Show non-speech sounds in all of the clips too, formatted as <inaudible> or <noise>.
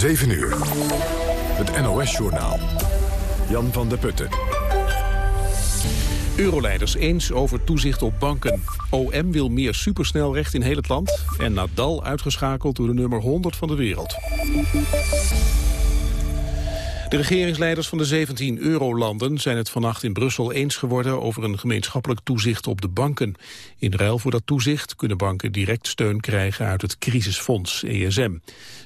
7 uur. Het NOS-journaal. Jan van der Putten. Euroleiders eens over toezicht op banken. OM wil meer supersnelrecht in heel het land. En Nadal uitgeschakeld door de nummer 100 van de wereld. De regeringsleiders van de 17 eurolanden zijn het vannacht in Brussel eens geworden over een gemeenschappelijk toezicht op de banken. In ruil voor dat toezicht kunnen banken direct steun krijgen uit het crisisfonds ESM.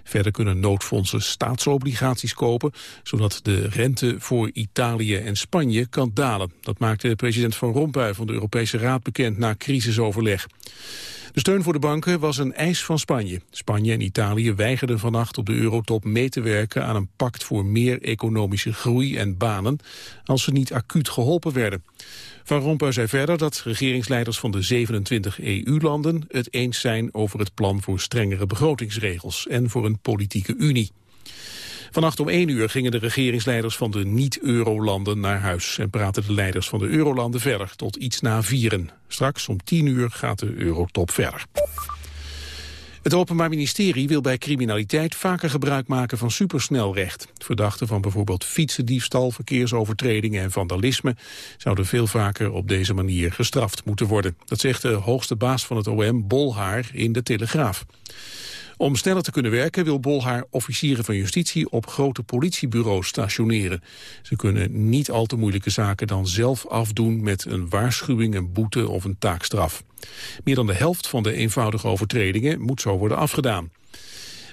Verder kunnen noodfondsen staatsobligaties kopen, zodat de rente voor Italië en Spanje kan dalen. Dat maakte president Van Rompuy van de Europese Raad bekend na crisisoverleg. De steun voor de banken was een eis van Spanje. Spanje en Italië weigerden vannacht op de eurotop mee te werken aan een pact voor meer economische groei en banen als ze niet acuut geholpen werden. Van Rompuy zei verder dat regeringsleiders van de 27 EU-landen het eens zijn over het plan voor strengere begrotingsregels en voor een politieke unie. Vannacht om 1 uur gingen de regeringsleiders van de niet-eurolanden naar huis... en praten de leiders van de eurolanden verder tot iets na vieren. Straks om 10 uur gaat de eurotop verder. Het Openbaar Ministerie wil bij criminaliteit vaker gebruik maken van supersnelrecht. Verdachten van bijvoorbeeld fietsendiefstal, verkeersovertredingen en vandalisme zouden veel vaker op deze manier gestraft moeten worden. Dat zegt de hoogste baas van het OM, Bolhaar, in de Telegraaf. Om sneller te kunnen werken wil Bolhaar officieren van justitie op grote politiebureaus stationeren. Ze kunnen niet al te moeilijke zaken dan zelf afdoen met een waarschuwing, een boete of een taakstraf. Meer dan de helft van de eenvoudige overtredingen moet zo worden afgedaan.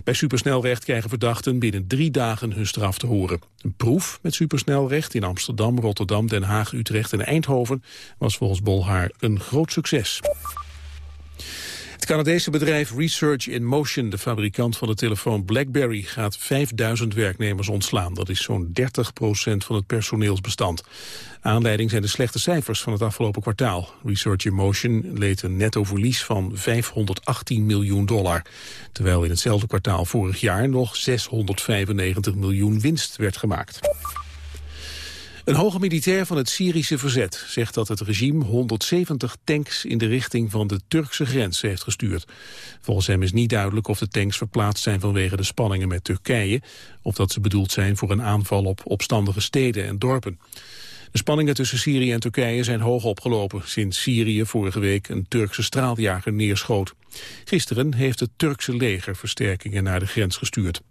Bij supersnelrecht krijgen verdachten binnen drie dagen hun straf te horen. Een proef met supersnelrecht in Amsterdam, Rotterdam, Den Haag, Utrecht en Eindhoven was volgens Bolhaar een groot succes. Het Canadese bedrijf Research in Motion, de fabrikant van de telefoon BlackBerry, gaat 5000 werknemers ontslaan. Dat is zo'n 30% van het personeelsbestand. Aanleiding zijn de slechte cijfers van het afgelopen kwartaal. Research in Motion leed een netto verlies van 518 miljoen dollar. Terwijl in hetzelfde kwartaal vorig jaar nog 695 miljoen winst werd gemaakt. Een hoge militair van het Syrische verzet zegt dat het regime 170 tanks in de richting van de Turkse grens heeft gestuurd. Volgens hem is niet duidelijk of de tanks verplaatst zijn vanwege de spanningen met Turkije of dat ze bedoeld zijn voor een aanval op opstandige steden en dorpen. De spanningen tussen Syrië en Turkije zijn hoog opgelopen sinds Syrië vorige week een Turkse straaljager neerschoot. Gisteren heeft het Turkse leger versterkingen naar de grens gestuurd.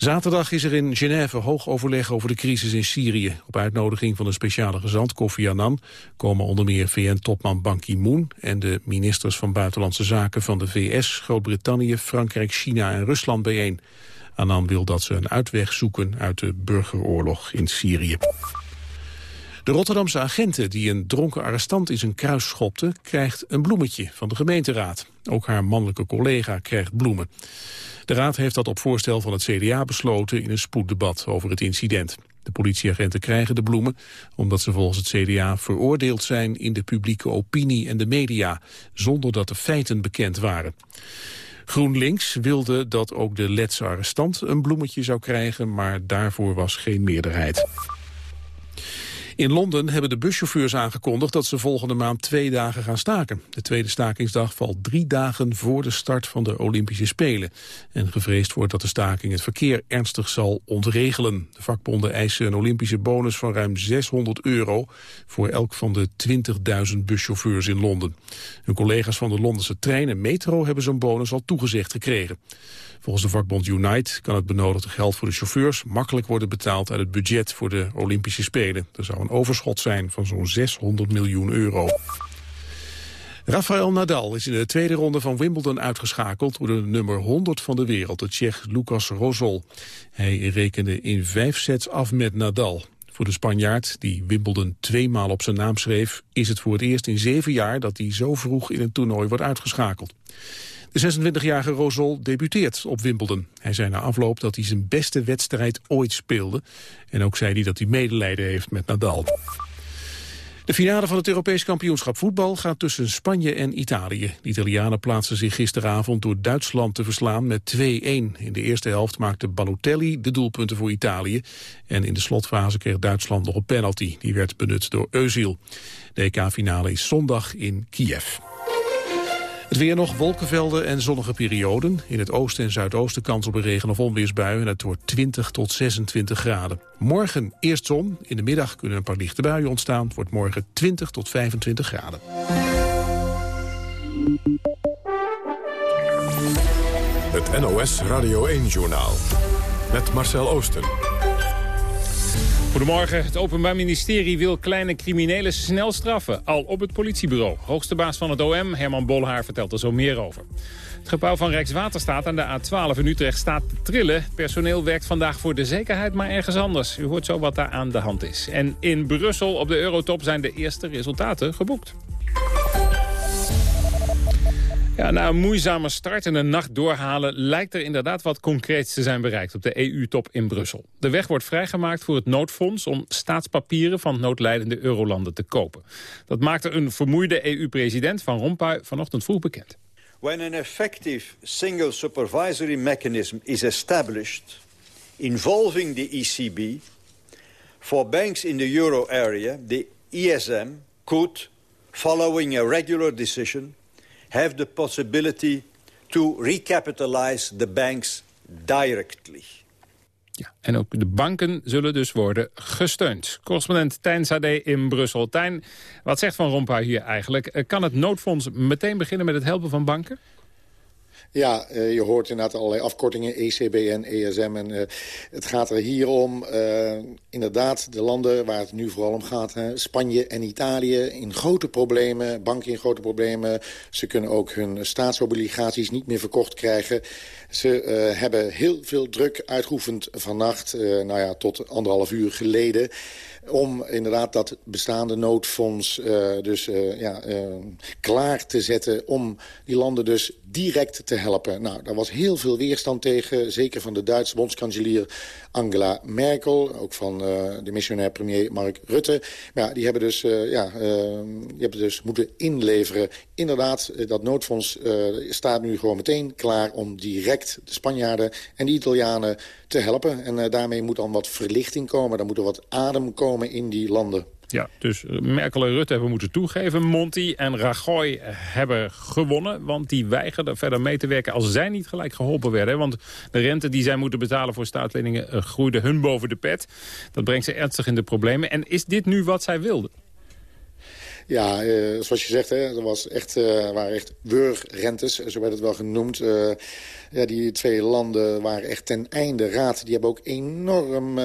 Zaterdag is er in Genève hoog overleg over de crisis in Syrië. Op uitnodiging van de speciale gezant Kofi Annan komen onder meer VN-topman Ban Ki-moon en de ministers van Buitenlandse Zaken van de VS, Groot-Brittannië, Frankrijk, China en Rusland bijeen. Annan wil dat ze een uitweg zoeken uit de burgeroorlog in Syrië. De Rotterdamse agenten die een dronken arrestant in zijn kruis schopte... krijgt een bloemetje van de gemeenteraad. Ook haar mannelijke collega krijgt bloemen. De raad heeft dat op voorstel van het CDA besloten in een spoeddebat over het incident. De politieagenten krijgen de bloemen omdat ze volgens het CDA veroordeeld zijn in de publieke opinie en de media, zonder dat de feiten bekend waren. GroenLinks wilde dat ook de Letse arrestant een bloemetje zou krijgen, maar daarvoor was geen meerderheid. In Londen hebben de buschauffeurs aangekondigd dat ze volgende maand twee dagen gaan staken. De tweede stakingsdag valt drie dagen voor de start van de Olympische Spelen. En gevreesd wordt dat de staking het verkeer ernstig zal ontregelen. De vakbonden eisen een Olympische bonus van ruim 600 euro voor elk van de 20.000 buschauffeurs in Londen. Hun collega's van de Londense trein en metro hebben zo'n bonus al toegezegd gekregen. Volgens de vakbond Unite kan het benodigde geld voor de chauffeurs makkelijk worden betaald uit het budget voor de Olympische Spelen. Er zou een overschot zijn van zo'n 600 miljoen euro. Rafael Nadal is in de tweede ronde van Wimbledon uitgeschakeld door de nummer 100 van de wereld, de Tsjech Lucas Rosol. Hij rekende in vijf sets af met Nadal. Voor de Spanjaard, die Wimbledon tweemaal op zijn naam schreef, is het voor het eerst in zeven jaar dat hij zo vroeg in een toernooi wordt uitgeschakeld. De 26-jarige Rosol debuteert op Wimbledon. Hij zei na afloop dat hij zijn beste wedstrijd ooit speelde. En ook zei hij dat hij medelijden heeft met Nadal. De finale van het Europees kampioenschap voetbal gaat tussen Spanje en Italië. De Italianen plaatsen zich gisteravond door Duitsland te verslaan met 2-1. In de eerste helft maakte Balotelli de doelpunten voor Italië. En in de slotfase kreeg Duitsland nog een penalty. Die werd benut door Özil. De EK-finale is zondag in Kiev. Het weer nog, wolkenvelden en zonnige perioden. In het oosten en zuidoosten kans op een regen- of onweersbui... en het wordt 20 tot 26 graden. Morgen eerst zon, in de middag kunnen een paar lichte buien ontstaan. Het wordt morgen 20 tot 25 graden. Het NOS Radio 1-journaal. Met Marcel Oosten. Goedemorgen. Het Openbaar Ministerie wil kleine criminelen snel straffen. Al op het politiebureau. Hoogste baas van het OM, Herman Bolhaar, vertelt er zo meer over. Het gebouw van Rijkswaterstaat aan de A12 in Utrecht staat te trillen. Personeel werkt vandaag voor de zekerheid, maar ergens anders. U hoort zo wat daar aan de hand is. En in Brussel op de Eurotop zijn de eerste resultaten geboekt. Na een moeizame start en een nacht doorhalen... lijkt er inderdaad wat concreets te zijn bereikt op de EU-top in Brussel. De weg wordt vrijgemaakt voor het noodfonds... om staatspapieren van noodlijdende eurolanden te kopen. Dat maakte een vermoeide EU-president Van Rompuy vanochtend vroeg bekend. When an effective single supervisory mechanism is established... involving the ECB... for banks in the euro area, the ESM could, following a regular decision have the possibility to recapitalize the banks directly. Ja, en ook de banken zullen dus worden gesteund. Correspondent Tijn Sade in Brussel. Tijn, wat zegt Van Rompuy hier eigenlijk? Eh, kan het noodfonds meteen beginnen met het helpen van banken? Ja, uh, je hoort inderdaad allerlei afkortingen, ECBN, ESM. En uh, het gaat er hier om, uh, inderdaad, de landen waar het nu vooral om gaat... Hè, Spanje en Italië in grote problemen, banken in grote problemen. Ze kunnen ook hun staatsobligaties niet meer verkocht krijgen. Ze hebben heel veel druk uitgeoefend vannacht, nou ja, tot anderhalf uur geleden om inderdaad dat bestaande noodfonds uh, dus uh, ja, uh, klaar te zetten... om die landen dus direct te helpen. Nou, daar was heel veel weerstand tegen, zeker van de Duitse bondskanselier Angela Merkel... ook van de missionair premier Mark Rutte. Maar ja, die hebben dus, ja, die hebben dus moeten inleveren. Inderdaad, dat noodfonds staat nu gewoon meteen klaar... om direct de Spanjaarden en de Italianen te helpen. En daarmee moet dan wat verlichting komen, daar moet er wat adem komen in die landen. Ja, dus Merkel en Rutte hebben moeten toegeven. Monti en Rajoy hebben gewonnen, want die weigerden verder mee te werken als zij niet gelijk geholpen werden. Want de rente die zij moeten betalen voor staatsleningen uh, groeide hun boven de pet. Dat brengt ze ernstig in de problemen. En is dit nu wat zij wilden? Ja, uh, zoals je zegt, hè, er was echt, uh, waren echt wurgrentes, zo werd het wel genoemd. Ja, die twee landen waren echt ten einde raad. Die hebben ook enorm uh,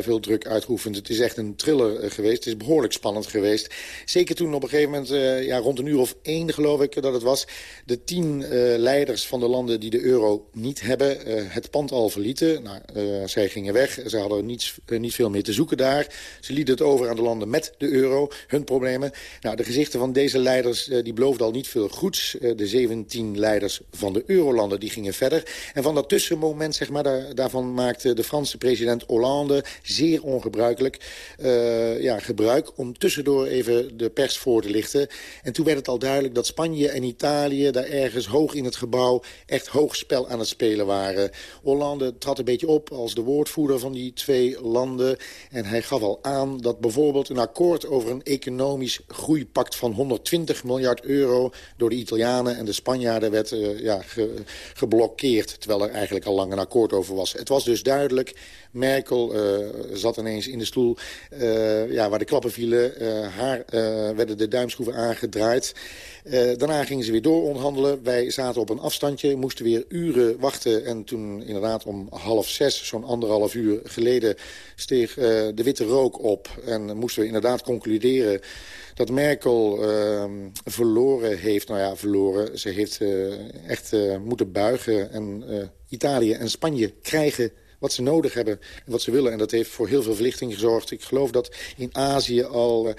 veel druk uitgeoefend. Het is echt een thriller uh, geweest. Het is behoorlijk spannend geweest. Zeker toen op een gegeven moment, ja, rond een uur of één geloof ik dat het was... de tien leiders van de landen die de euro niet hebben het pand al verlieten. Nou, zij gingen weg. Ze hadden niets, niet veel meer te zoeken daar. Ze lieten het over aan de landen met de euro, hun problemen. Nou, de gezichten van deze leiders die beloofden al niet veel goeds. de 17 leiders van de eurolanden die gingen verder en van dat tussenmoment, zeg maar, daar, daarvan maakte de Franse president Hollande... zeer ongebruikelijk uh, ja, gebruik om tussendoor even de pers voor te lichten. En toen werd het al duidelijk dat Spanje en Italië... daar ergens hoog in het gebouw echt hoog spel aan het spelen waren. Hollande trad een beetje op als de woordvoerder van die twee landen. En hij gaf al aan dat bijvoorbeeld een akkoord over een economisch groeipact van 120 miljard euro... door de Italianen en de Spanjaarden werd uh, ja, ge, geblokt terwijl er eigenlijk al lang een akkoord over was. Het was dus duidelijk, Merkel uh, zat ineens in de stoel uh, ja, waar de klappen vielen. Uh, haar werden de duimschroeven aangedraaid. daarna gingen ze weer door onderhandelen. Wij zaten op een afstandje, moesten weer uren wachten. En toen inderdaad om half zes, zo'n anderhalf uur geleden... steeg de witte rook op en moesten we inderdaad concluderen dat Merkel uh, verloren heeft. Nou ja, verloren. Ze heeft uh, echt uh, moeten buigen. En uh, Italië en Spanje krijgen wat ze nodig hebben en wat ze willen. En dat heeft voor heel veel verlichting gezorgd. Ik geloof dat in Azië al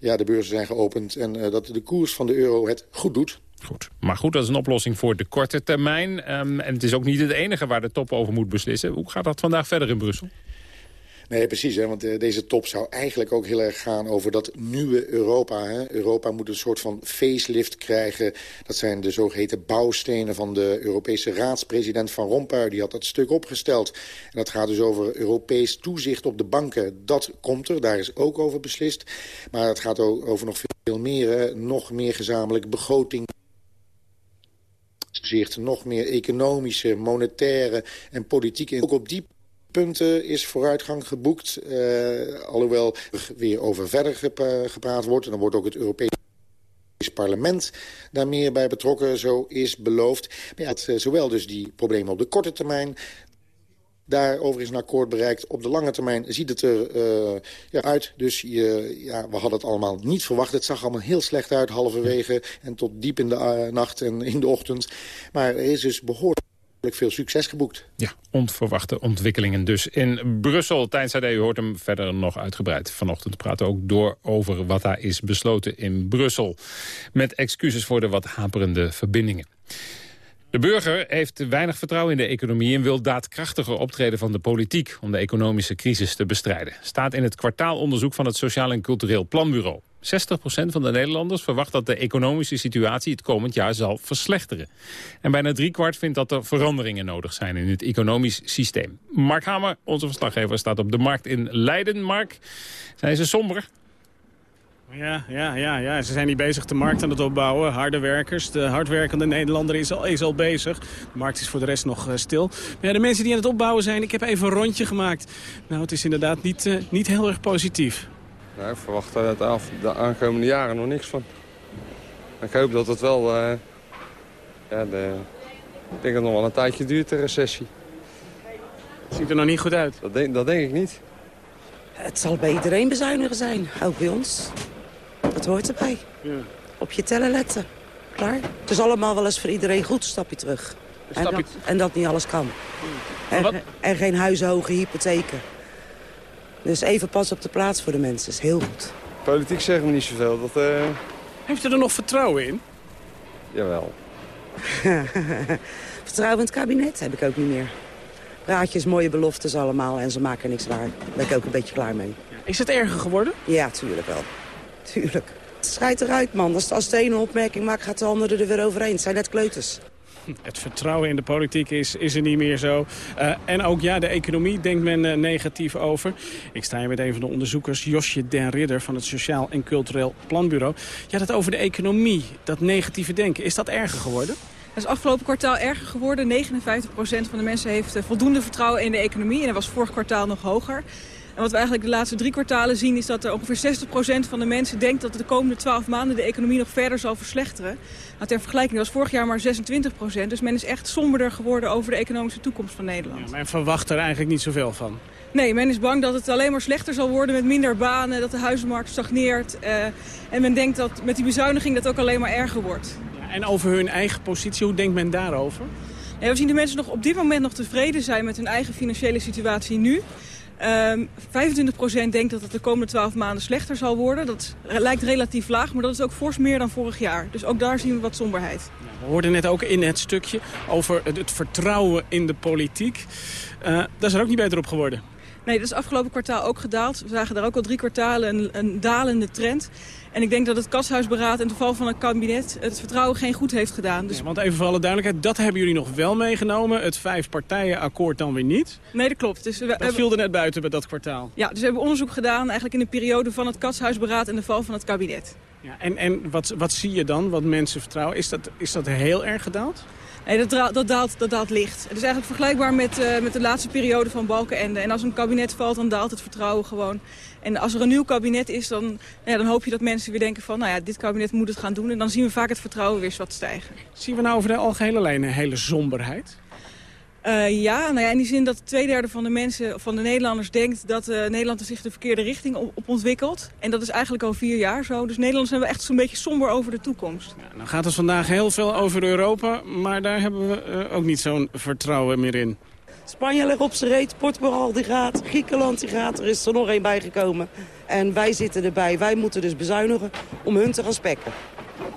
ja, de beurzen zijn geopend... en dat de koers van de euro het goed doet. Goed. Maar goed, dat is een oplossing voor de korte termijn. Um, en het is ook niet het enige waar de top over moet beslissen. Hoe gaat dat vandaag verder in Brussel? Nee, precies. Hè, want uh, deze top zou eigenlijk ook heel erg gaan over dat nieuwe Europa. Hè. Europa moet een soort van facelift krijgen. Dat zijn de zogeheten bouwstenen van de Europese raadspresident Van Rompuy. Die had dat stuk opgesteld. En dat gaat dus over Europees toezicht op de banken. Dat komt er, daar is ook over beslist. Maar het gaat ook over nog veel meer, hè. nog meer gezamenlijk begroting nog meer economische, monetaire en politieke... Ook op die punten is vooruitgang geboekt. Uh, alhoewel er weer over verder gepraat wordt. En dan wordt ook het Europees parlement daar meer bij betrokken, zo is beloofd. Maar ja, het, zowel dus die problemen op de korte termijn... Daarover is een akkoord bereikt. Op de lange termijn ziet het er uh, ja, uit. Dus je, ja, we hadden het allemaal niet verwacht. Het zag allemaal heel slecht uit, halverwege en tot diep in de nacht en in de ochtend. Maar er is dus behoorlijk veel succes geboekt. Ja, onverwachte ontwikkelingen dus in Brussel. Tijdens AD, u hoort hem verder nog uitgebreid. Vanochtend praten ook door over wat daar is besloten in Brussel. Met excuses voor de wat haperende verbindingen. De burger heeft weinig vertrouwen in de economie... en wil daadkrachtiger optreden van de politiek... om de economische crisis te bestrijden. Staat in het kwartaalonderzoek van het Sociaal en Cultureel Planbureau. 60% van de Nederlanders verwacht dat de economische situatie... het komend jaar zal verslechteren. En bijna driekwart vindt dat er veranderingen nodig zijn... in het economisch systeem. Mark Hamer, onze verslaggever, staat op de markt in Leiden. Mark, zijn ze somber? Ja, ja, ja, ja, ze zijn niet bezig de markt aan het opbouwen. Harde werkers, de hardwerkende Nederlander is al, is al bezig. De markt is voor de rest nog uh, stil. Maar ja, de mensen die aan het opbouwen zijn, ik heb even een rondje gemaakt. Nou, het is inderdaad niet, uh, niet heel erg positief. Nou, ik verwacht er de aankomende jaren nog niks van. Ik hoop dat het wel... Uh, ja, de, ik denk dat het nog wel een tijdje duurt, de recessie. Ziet er nog niet goed uit? Dat denk, dat denk ik niet. Het zal bij iedereen bezuinigen zijn, ook bij ons. Dat hoort erbij. Ja. Op je tellen letten. Klaar? Het is allemaal wel eens voor iedereen goed, stapje terug. En dat, en, dat, niet alles kan. En, en, geen huizenhoge hypotheken. Dus even pas op de plaats voor de mensen, is heel goed. Politiek zeggen we niet zoveel. Dat, uh... Heeft u er nog vertrouwen in? Jawel. <laughs> vertrouwen in het kabinet heb ik ook niet meer. Praatjes, mooie beloftes allemaal en ze maken niks waar. Daar ben ik ook een beetje klaar mee. Is het erger geworden? Ja, tuurlijk wel. Tuurlijk. Het schijt eruit, man. Als, als de ene opmerking maakt, gaat de andere er weer overheen. Het zijn net kleuters. Het vertrouwen in de politiek is, is er niet meer zo. Uh, en ook ja, de economie denkt men uh, negatief over. Ik sta hier met een van de onderzoekers, Josje Den Ridder... van het Sociaal en Cultureel Planbureau. Ja, dat over de economie, dat negatieve denken, is dat erger geworden? Het is afgelopen kwartaal erger geworden. 59% van de mensen heeft eh, voldoende vertrouwen in de economie. En dat was vorig kwartaal nog hoger. En wat we eigenlijk de laatste drie kwartalen zien... is dat er ongeveer 60% van de mensen denkt dat de komende 12 maanden... de economie nog verder zal verslechteren. Nou, ter vergelijking was vorig jaar maar 26%. Dus men is echt somberder geworden over de economische toekomst van Nederland. Ja, men verwacht er eigenlijk niet zoveel van. Nee, men is bang dat het alleen maar slechter zal worden met minder banen, dat de huizenmarkt stagneert. Uh, en men denkt dat met die bezuiniging dat ook alleen maar erger wordt. En over hun eigen positie, hoe denkt men daarover? we zien de mensen nog op dit moment nog tevreden zijn met hun eigen financiële situatie nu. Um, ehm, 25% denkt dat het de komende 12 maanden slechter zal worden. Dat lijkt relatief laag, maar dat is ook fors meer dan vorig jaar. Dus ook daar zien we wat somberheid. We hoorden net ook in het stukje over het, vertrouwen in de politiek. Uh, dat is er ook niet beter op geworden. Nee, dat is afgelopen kwartaal ook gedaald. We zagen daar ook al drie kwartalen een, een dalende trend. En ik denk dat het Kashuisberaad en het val van het kabinet het vertrouwen geen goed heeft gedaan. Dus... want even voor alle duidelijkheid, dat hebben jullie nog wel meegenomen. Het vijfpartijenakkoord dan weer niet. Nee, dat klopt. Dus we dat hebben... viel er net buiten bij dat kwartaal. Ja, dus we hebben onderzoek gedaan eigenlijk in de periode van het Katshuisberaad en de val van het kabinet. Ja, en en wat, wat zie je dan, wat mensen vertrouwen? Is dat, is dat heel erg gedaald? Nee, dat, dat, daalt, dat daalt licht. Het is eigenlijk vergelijkbaar met, uh, met de laatste periode van Balkenende. En als een kabinet valt, dan daalt het vertrouwen gewoon. En als er een nieuw kabinet is, dan, ja, dan hoop je dat mensen weer denken van... nou ja, dit kabinet moet het gaan doen. En dan zien we vaak het vertrouwen weer wat stijgen. Zien we nou over de algehele lijn een hele somberheid? Uh, ja, nou ja, in die zin dat twee derde van de mensen, van de Nederlanders denkt dat uh, Nederland zich de verkeerde richting op, op, ontwikkelt. En dat is eigenlijk al vier jaar zo. Dus Nederlanders zijn we echt zo'n beetje somber over de toekomst. Ja, nou gaat het vandaag heel veel over Europa, maar daar hebben we uh, ook niet zo'n vertrouwen meer in. Spanje ligt op zijn reet, Portugal die gaat, Griekenland die gaat. Er is er nog één bijgekomen. En wij zitten erbij. Wij moeten dus bezuinigen om hun te gaan spekken.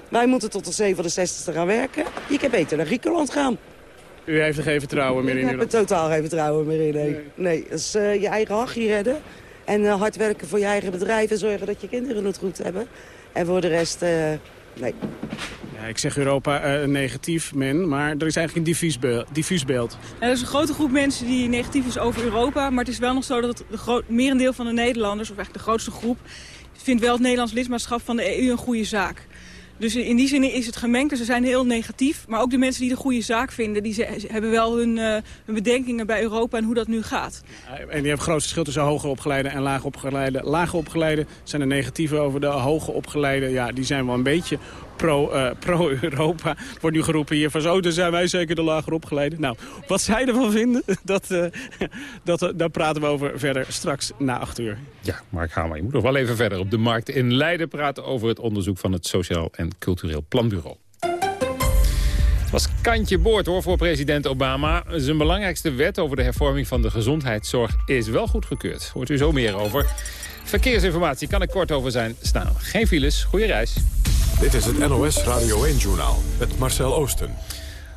Wij moeten tot de 67 gaan werken. Je kan beter naar Griekenland gaan. U heeft er geen vertrouwen meer in? Ik heb er totaal geen vertrouwen meer in, nee. Nee, dat is uh, je eigen hachje redden. En uh, hard werken voor je eigen bedrijf en zorgen dat je kinderen het goed hebben. En voor de rest, uh, nee. Ja, ik zeg Europa negatief, men, maar er is eigenlijk een diffuus beeld. Diffuus beeld. Ja, er is een grote groep mensen die negatief is over Europa. Maar het is wel nog zo dat het de merendeel van de Nederlanders, of eigenlijk de grootste groep... vindt wel het Nederlands lidmaatschap van de EU een goede zaak. Dus in die zin is het gemengd. Dus ze zijn heel negatief. Maar ook de mensen die de goede zaak vinden... die hebben wel hun, uh, hun, bedenkingen bij Europa en hoe dat nu gaat. En je hebt een groot verschil tussen hoger opgeleide en lager opgeleide. Lager opgeleide zijn er negatieve over de hoge opgeleide. Ja, die zijn wel een beetje pro-Europa. Pro wordt nu geroepen hier van zo, dan zijn wij zeker de lager opgeleide. Nou, wat zij ervan vinden, <laughs> dat, uh, dat, daar praten we over verder straks na acht uur. Ja, Mark Hamer, je moet nog wel even verder op de markt in Leiden praten... over het onderzoek van het Sociaal en Cultureel Planbureau. Het was kantje boord hoor voor president Obama. Zijn belangrijkste wet over de hervorming van de gezondheidszorg is wel goedgekeurd. Hoort u zo meer over. Verkeersinformatie kan ik kort over zijn staan. Geen files, goede reis. Dit is het NOS Radio 1-journaal met Marcel Oosten.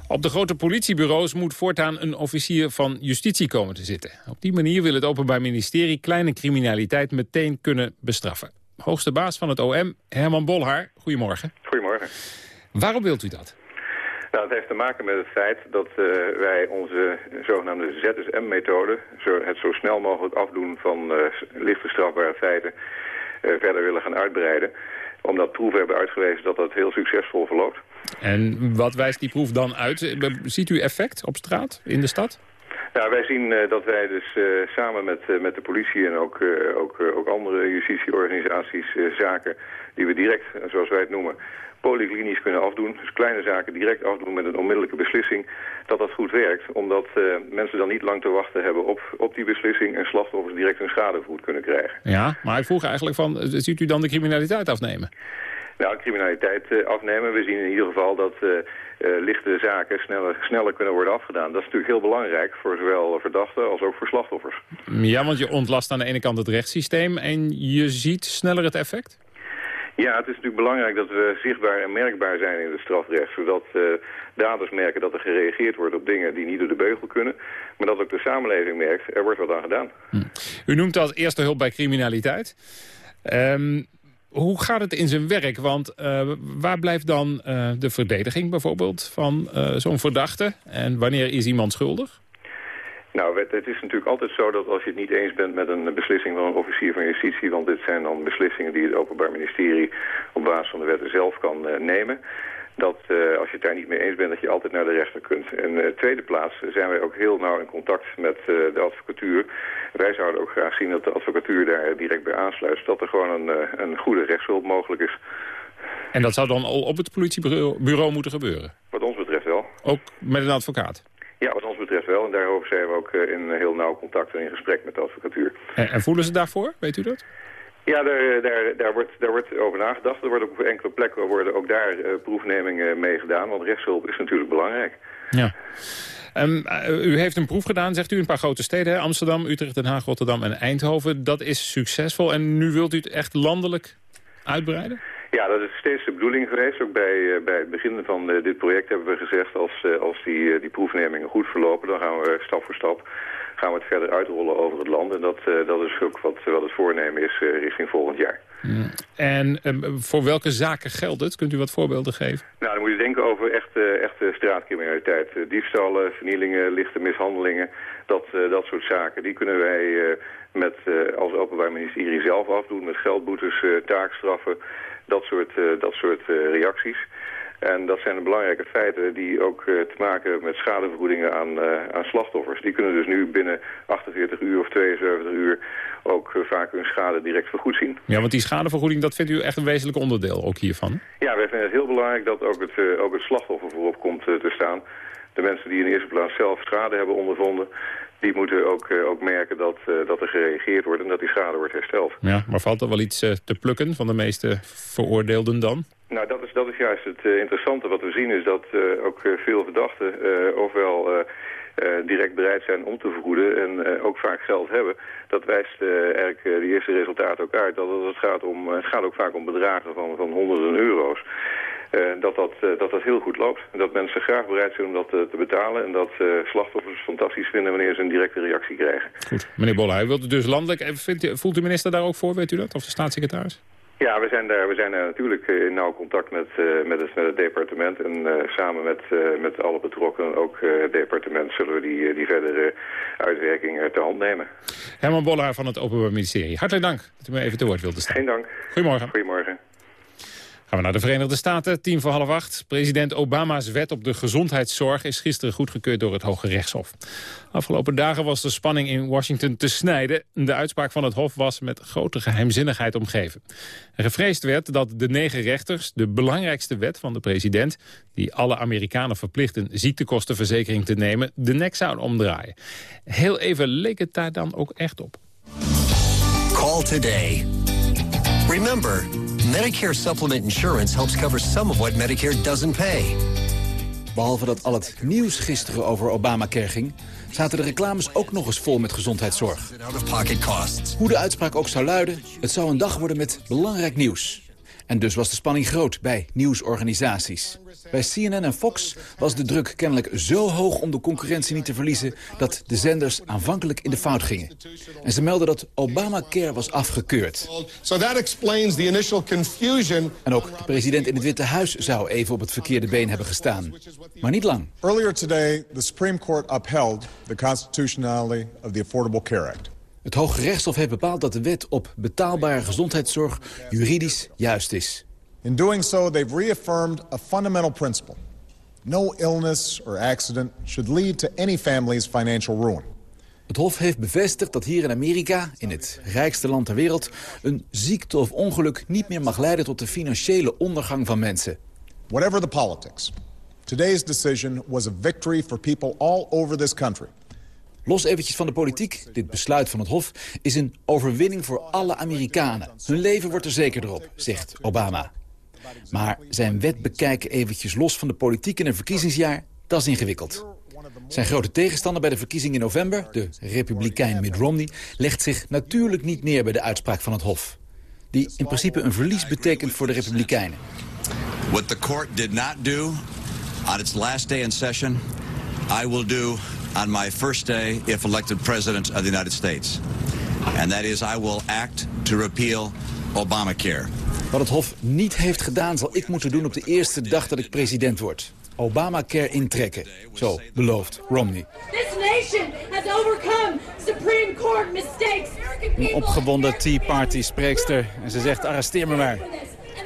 Op de grote politiebureaus moet voortaan een officier van justitie komen te zitten. Op die manier wil het Openbaar Ministerie kleine criminaliteit meteen kunnen bestraffen. Hoogste baas van het OM, Herman Bolhaar, goedemorgen. Goedemorgen. Waarom wilt u dat? Nou, het heeft te maken met het feit dat uh, wij onze zogenaamde ZSM-methode... het zo snel mogelijk afdoen van uh, lichte strafbare feiten... Uh, verder willen gaan uitbreiden omdat proeven hebben uitgewezen dat dat heel succesvol verloopt. En wat wijst die proef dan uit? Ziet u effect op straat, in de stad? Ja, wij zien uh, dat wij dus uh, samen met, uh, met de politie en ook, ook, ook andere justitieorganisaties zaken die we direct, zoals wij het noemen, polyklinisch kunnen afdoen. Dus kleine zaken direct afdoen met een onmiddellijke beslissing. Dat dat goed werkt, omdat mensen dan niet lang te wachten hebben op, op die beslissing en slachtoffers direct hun schade vergoed kunnen krijgen. Ja, maar ik vroeg eigenlijk van, ziet u dan de criminaliteit afnemen? Nou, criminaliteit uh, afnemen. We zien in ieder geval dat uh, uh, lichte zaken sneller, sneller kunnen worden afgedaan. Dat is natuurlijk heel belangrijk voor zowel verdachten als ook voor slachtoffers. Ja, want je ontlast aan de ene kant het rechtssysteem en je ziet sneller het effect? Ja, het is natuurlijk belangrijk dat we zichtbaar en merkbaar zijn in het strafrecht. Zodat daders merken dat er gereageerd wordt op dingen die niet door de beugel kunnen. Maar dat ook de samenleving merkt, er wordt wat aan gedaan. Hm. U noemt dat eerste hulp bij criminaliteit. Um, hoe gaat het in zijn werk? Want uh, waar blijft dan uh, de verdediging bijvoorbeeld van zo'n verdachte? En wanneer is iemand schuldig? Nou, het is natuurlijk altijd zo dat als je het niet eens bent met een beslissing van een officier van justitie... want dit zijn dan beslissingen die het Openbaar Ministerie op basis van de wetten zelf kan nemen dat uh, als je het daar niet mee eens bent, dat je altijd naar de rechter kunt. En in uh, tweede plaats zijn wij ook heel nauw in contact met uh, de advocatuur. Wij zouden ook graag zien dat de advocatuur daar direct bij aansluit. Dat er gewoon een, een goede rechtshulp mogelijk is. En dat zou dan al op het politiebureau moeten gebeuren? Wat ons betreft wel. Ook met een advocaat? Ja, wat ons betreft wel. En daarover zijn we ook in heel nauw contact en in gesprek met de advocatuur. En, en voelen ze daarvoor? Weet u dat? Ja, daar, daar, daar, wordt, daar wordt over nagedacht. Er worden op enkele plekken worden ook daar uh, proefnemingen mee gedaan. Want rechtshulp is natuurlijk belangrijk. Ja. Um, uh, u heeft een proef gedaan, zegt u, in een paar grote steden. Amsterdam, Utrecht, Den Haag, Rotterdam en Eindhoven. Dat is succesvol. En nu wilt u het echt landelijk uitbreiden? Ja, dat is steeds de bedoeling geweest. Ook bij, uh, bij het begin van uh, dit project hebben we gezegd... als, uh, als die, die proefnemingen goed verlopen, dan gaan we stap voor stap gaan we het verder uitrollen over het land. En dat, dat is ook wat, wat het voornemen is richting volgend jaar. Ja. En um, voor welke zaken geldt het? Kunt u wat voorbeelden geven? Nou, dan moet je denken over echte, echte straatcriminaliteit. Diefstallen, vernielingen, lichte mishandelingen. Dat, dat soort zaken. Die kunnen wij met, als openbaar ministerie zelf afdoen. Met geldboetes, taakstraffen. Dat soort, dat soort reacties. En dat zijn de belangrijke feiten die ook te maken hebben met schadevergoedingen aan, aan slachtoffers. Die kunnen dus nu binnen 48 uur of 72 uur ook vaak hun schade direct vergoed zien. Ja, want die schadevergoeding, dat vindt u echt een wezenlijk onderdeel ook hiervan? Ja, wij vinden het heel belangrijk dat ook het, ook het slachtoffer voorop komt te staan. De mensen die in eerste plaats zelf schade hebben ondervonden, die moeten ook, uh, ook merken dat, uh, dat er gereageerd wordt en dat die schade wordt hersteld. Ja, maar valt er wel iets uh, te plukken van de meeste veroordeelden dan? Nou, dat is, dat is juist het interessante. Wat we zien is dat ook veel verdachten ofwel direct bereid zijn om te vergoeden en ook vaak geld hebben. Dat wijst eigenlijk de eerste resultaten ook uit. Dat het, gaat, om, het gaat ook vaak om bedragen van, van honderden euro's. Uh, dat, dat, uh, dat dat heel goed loopt. En dat mensen graag bereid zijn om dat uh, te betalen. En dat slachtoffers fantastisch vinden wanneer ze een directe reactie krijgen. Goed. Meneer Bolle, u wilt het dus landelijk. Vindt u, voelt de minister daar ook voor, weet u dat? Of de staatssecretaris? Ja, we zijn daar, we zijn daar natuurlijk in nauw contact met, met, het, met het departement. En samen met, met alle betrokkenen, ook het departement, zullen we die, die verdere uitwerking ter hand nemen. Herman Bollaar van het Openbaar Ministerie. Hartelijk dank dat u me even te woord wilde staan. Geen dank. Goedemorgen. Goedemorgen. Gaan we naar de Verenigde Staten, tien voor half acht. President Obama's wet op de gezondheidszorg is gisteren goedgekeurd door het Hoge Rechtshof. Afgelopen dagen was de spanning in Washington te snijden. De uitspraak van het Hof was met grote geheimzinnigheid omgeven. Er gevreesd werd dat de negen rechters de belangrijkste wet van de president... die alle Amerikanen verplicht een ziektekostenverzekering te nemen... de nek zouden omdraaien. Heel even leek het daar dan ook echt op. Call today. Remember, Medicare Supplement Insurance helps cover some of what Medicare doesn't pay. Behalve dat al het nieuws gisteren over Obamacare ging... zaten de reclames ook nog eens vol met gezondheidszorg. Hoe de uitspraak ook zou luiden, het zou een dag worden met belangrijk nieuws. En dus was de spanning groot bij nieuwsorganisaties. Bij CNN en Fox was de druk kennelijk zo hoog om de concurrentie niet te verliezen... dat de zenders aanvankelijk in de fout gingen. En ze melden dat Obamacare was afgekeurd. En ook de president in het Witte Huis zou even op het verkeerde been hebben gestaan. Maar niet lang. Earlier today, the Supreme Court upheld the constitutionality of the Affordable Care Act. Het Hoge Rechtshof heeft bepaald dat de wet op betaalbare gezondheidszorg juridisch juist is. In doing so, they've reaffirmed a fundamental principle. No illness or accident should lead to any family's financial ruin. Het Hof heeft bevestigd dat hier in Amerika, in het rijkste land ter wereld... een ziekte of ongeluk niet meer mag leiden tot de financiële ondergang van mensen. Whatever the politics, today's decision was a victory for people all over this country. Los eventjes van de politiek, dit besluit van het Hof is een overwinning voor alle Amerikanen. Hun leven wordt er zeker op, zegt Obama. Maar zijn wet bekijken eventjes los van de politiek in een verkiezingsjaar, dat is ingewikkeld. Zijn grote tegenstander bij de verkiezing in november, de republikein Mitt Romney, legt zich natuurlijk niet neer bij de uitspraak van het Hof. Die in principe een verlies betekent voor de republikeinen. What the court did not do on its last day in session, I will do on my first day if elected president of the United States. And that is I will act to repeal Obamacare. Wat het Hof niet heeft gedaan zal ik moeten doen op de eerste dag dat ik president word. Obamacare intrekken. Zo belooft Romney. This nation has overcome Supreme Court mistakes. Een opgewonden Tea Party spreekster. En ze zegt arresteer me maar.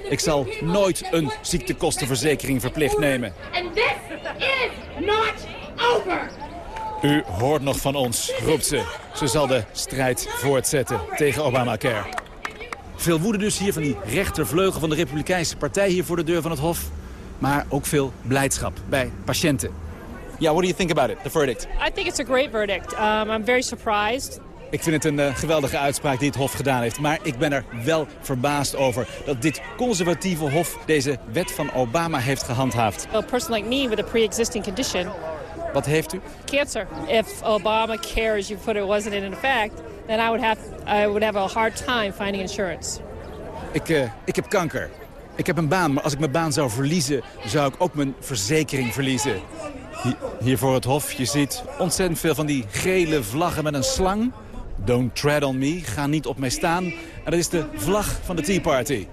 Ik zal nooit een ziektekostenverzekering verplicht nemen. And this is not over. U hoort nog van ons, roept ze. Ze zal de strijd voortzetten tegen Obamacare. Veel woede dus hier van die rechtervleugel van de Republikeinse Partij hier voor de deur van het Hof. Maar ook veel blijdschap bij patiënten. Ja, yeah, what do you think about it, the verdict? I think it's a great verdict. Um, I'm very surprised. Ik vind het een uh, geweldige uitspraak die het Hof gedaan heeft. Maar ik ben er wel verbaasd over dat dit conservatieve Hof deze wet van Obama heeft gehandhaafd. A person like me with a pre-existing condition wat heeft u? Cancer. If Obamacare, as you put it, wasn't in effect, then I would have, I would have a hard time finding insurance. Ik, uh, ik heb kanker. Ik heb een baan, maar als ik mijn baan zou verliezen, zou ik ook mijn verzekering verliezen. Hier voor het hof, je ziet ontzettend veel van die gele vlaggen met een slang. Don't tread on me, ga niet op mij staan. En dat is de vlag van de Tea Party.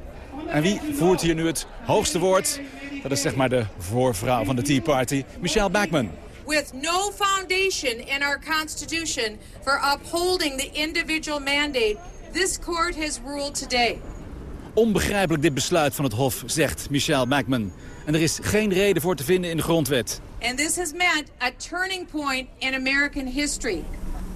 En wie voert hier nu het hoogste woord? Dat is zeg maar de voorvrouw van de Tea Party, Michelle Bachmann. With no foundation in our Constitution for upholding the individual mandate, this court has ruled today. Onbegrijpelijk dit besluit van het Hof, zegt Michelle Bachmann. En er is geen reden voor te vinden in de grondwet. And this has meant a turning point in American history.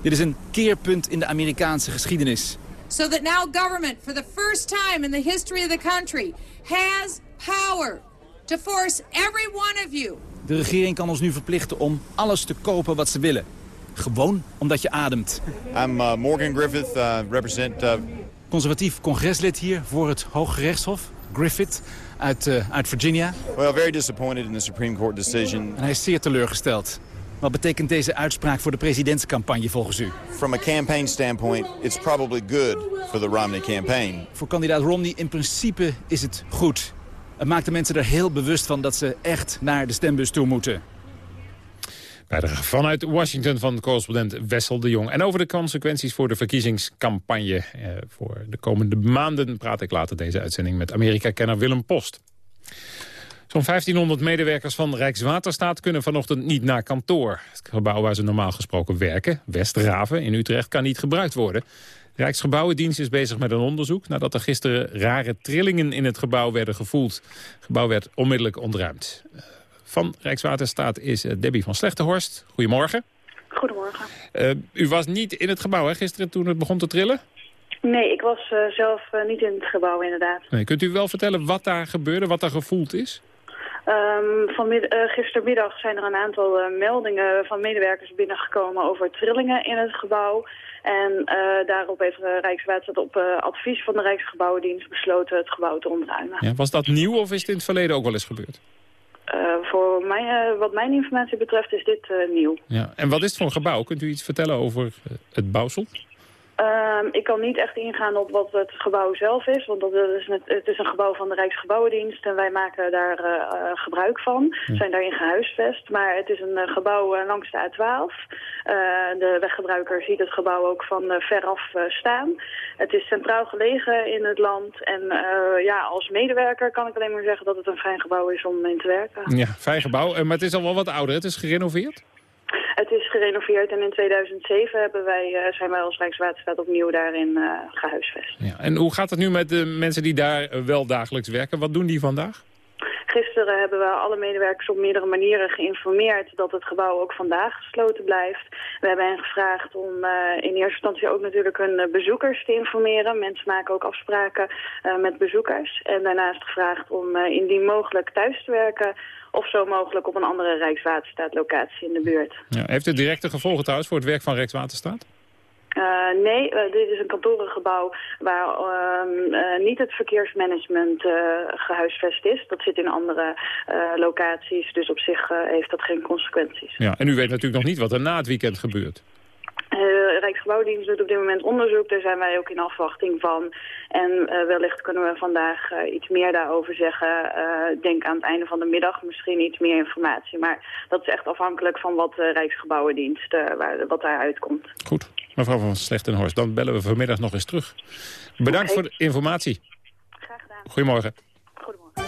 Dit is een keerpunt in de Amerikaanse geschiedenis. So that now government, for the first time in the history of the country, has power to force every one of you de regering kan ons nu verplichten om alles te kopen wat ze willen. Gewoon omdat je ademt. I'm uh, Morgan Griffith, uh, represent... Uh... Conservatief congreslid hier voor het Hoge Rechtshof, Griffith, uit, uh, uit Virginia. Well, very disappointed in the Supreme Court decision. En hij is zeer teleurgesteld. Wat betekent deze uitspraak voor de presidentscampagne volgens u? From a campaign standpoint, it's probably good for the Romney campaign. Voor kandidaat Romney in principe is het goed. Het maakt de mensen er heel bewust van dat ze echt naar de stembus toe moeten. Bijdrage vanuit Washington van correspondent Wessel de Jong. En over de consequenties voor de verkiezingscampagne eh, voor de komende maanden... praat ik later deze uitzending met Amerika-kenner Willem Post. Zo'n 1500 medewerkers van Rijkswaterstaat kunnen vanochtend niet naar kantoor. Het gebouw waar ze normaal gesproken werken, Westraven in Utrecht, kan niet gebruikt worden. Rijksgebouwendienst is bezig met een onderzoek... nadat er gisteren rare trillingen in het gebouw werden gevoeld. Het gebouw werd onmiddellijk ontruimd. Van Rijkswaterstaat is eh, Debbie van Slechtenhorst. Goedemorgen. Goedemorgen. Uh, u was niet in het gebouw hè, gisteren toen het begon te trillen? Nee, ik was uh, zelf uh, niet in het gebouw inderdaad. Nee, kunt u wel vertellen wat daar gebeurde, wat daar gevoeld is? Um, uh, gistermiddag zijn er een aantal meldingen van medewerkers binnengekomen over trillingen in het gebouw. En uh, daarop heeft de Rijkswaterstaat op advies van de Rijksgebouwendienst besloten het gebouw te ontruimen. Ja, was dat nieuw of is het in het verleden ook wel eens gebeurd? voor mij, wat mijn informatie betreft is dit nieuw. Ja. En wat is het voor een gebouw? Kunt u iets vertellen over het bouwsel? Um, ik kan niet echt ingaan op wat het gebouw zelf is, want dat is het, het is een gebouw van de Rijksgebouwendienst en wij maken daar uh, gebruik van. Zijn daarin gehuisvest, maar het is een uh, gebouw langs de A12. de weggebruiker ziet het gebouw ook van veraf staan. Het is centraal gelegen in het land en ja, als medewerker kan ik alleen maar zeggen dat het een fijn gebouw is om in te werken. Ja, fijn gebouw, maar het is al wel wat ouder, het is gerenoveerd? Het is gerenoveerd en in 2007 hebben wij, uh, zijn wij als Rijkswaterstaat opnieuw daarin uh, gehuisvest. Ja. En hoe gaat het nu met de mensen die daar wel dagelijks werken? Wat doen die vandaag? Gisteren hebben we alle medewerkers op meerdere manieren geïnformeerd dat het gebouw ook vandaag gesloten blijft. We hebben hen gevraagd om uh, in eerste instantie ook natuurlijk hun bezoekers te informeren. Mensen maken ook afspraken uh, met bezoekers. En daarnaast gevraagd om indien mogelijk thuis te werken of zo mogelijk op een andere Rijkswaterstaat-locatie in de buurt. Heeft het directe gevolgen trouwens voor het werk van Rijkswaterstaat? Uh, nee, uh, dit is een kantorengebouw waar uh, niet het verkeersmanagement gehuisvest is. Dat zit in andere locaties, dus op zich heeft dat geen consequenties. Ja, en u weet natuurlijk nog niet wat er na het weekend gebeurt. Uh, Rijksgebouwdienst doet op dit moment onderzoek. Daar zijn wij ook in afwachting van. En uh, wellicht kunnen we vandaag uh, iets meer daarover zeggen. denk aan het einde van de middag misschien iets meer informatie. Maar dat is echt afhankelijk van wat Rijksgebouwendienst, waar, wat daaruit komt. Goed. Mevrouw van Slechtenhorst, dan bellen we vanmiddag nog eens terug. Bedankt okay. voor de informatie. Graag gedaan. Goedemorgen. Goedemorgen.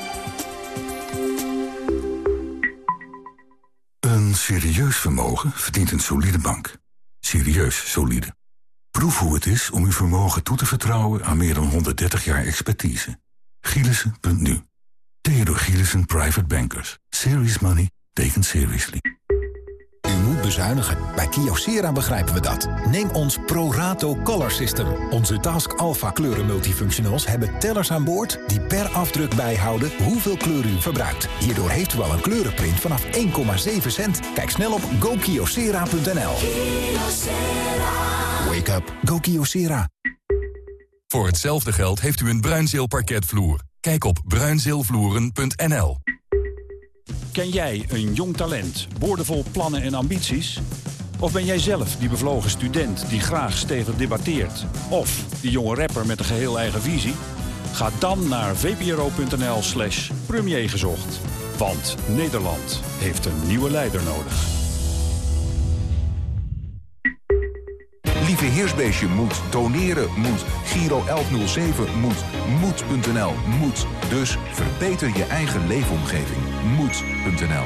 Een serieus vermogen verdient een solide bank. Serieus solide. Proef hoe het is om uw vermogen toe te vertrouwen aan meer dan 130 jaar expertise. Gielissen.nu. Theodor Gielissen Private Bankers. Serious money taken seriously. Bezuinigen. Bij Kyocera begrijpen we dat. Neem ons ProRato Color System. Onze Task Alpha kleuren multifunctionals hebben tellers aan boord... die per afdruk bijhouden hoeveel kleur u verbruikt. Hierdoor heeft u al een kleurenprint vanaf 1,7 cent. Kijk snel op gokyocera.nl. Wake up. Go Kyocera. Voor hetzelfde geld heeft u een Bruinzeel parketvloer. Kijk op bruinzeelvloeren.nl. Ken jij een jong talent, boordevol plannen en ambities? Of ben jij zelf die bevlogen student die graag stevig debatteert? Of die jonge rapper met een geheel eigen visie? Ga dan naar vpro.nl slash premier gezocht. Want Nederland heeft een nieuwe leider nodig. Lieve Heersbeestje moet, doneren moet, Giro 1107 moet, moed.nl moet. Dus verbeter je eigen leefomgeving. Moed.nl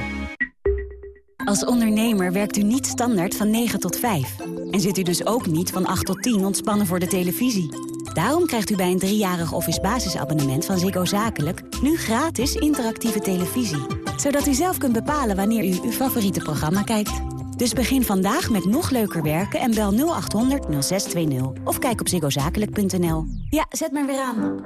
Als ondernemer werkt u niet standaard van 9 tot 5. En zit u dus ook niet van 8 tot 10 ontspannen voor de televisie. Daarom krijgt u bij een driejarig office basisabonnement van Ziggo Zakelijk... nu gratis interactieve televisie. Zodat u zelf kunt bepalen wanneer u uw favoriete programma kijkt. Dus begin vandaag met nog leuker werken en bel 0800 0620. Of kijk op ziggozakelijk.nl. Ja, zet maar weer aan.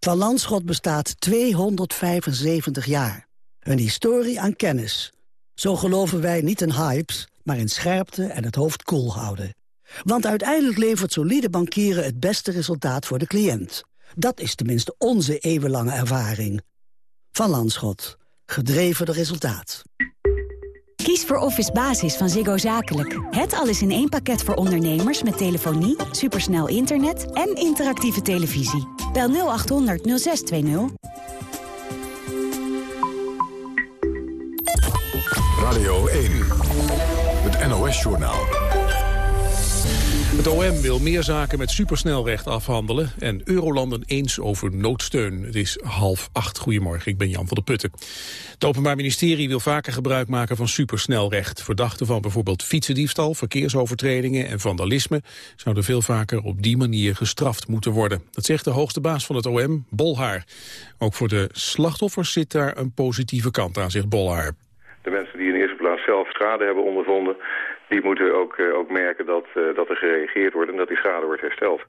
Van Landschot bestaat 275 jaar. Een historie aan kennis. Zo geloven wij niet in hypes, maar in scherpte en het hoofd koel houden. Want uiteindelijk levert solide bankieren het beste resultaat voor de cliënt. Dat is tenminste onze eeuwenlange ervaring. Van Landschot. Gedreven door resultaat. Kies voor Office Basis van Ziggo Zakelijk. Het alles in één pakket voor ondernemers met telefonie, supersnel internet en interactieve televisie. Bel 0800 0620. Radio 1. Het NOS-journaal. Het OM wil meer zaken met supersnelrecht afhandelen... en Eurolanden eens over noodsteun. Het is half acht. Goedemorgen, ik ben Jan van der Putten. Het Openbaar Ministerie wil vaker gebruik maken van supersnelrecht. Verdachten van bijvoorbeeld fietsendiefstal, verkeersovertredingen en vandalisme... zouden veel vaker op die manier gestraft moeten worden. Dat zegt de hoogste baas van het OM, Bolhaar. Ook voor de slachtoffers zit daar een positieve kant aan, zegt Bolhaar. De mensen die in eerste plaats zelf schade hebben ondervonden die moeten ook, uh, ook merken dat, uh, dat er gereageerd wordt en dat die schade wordt hersteld.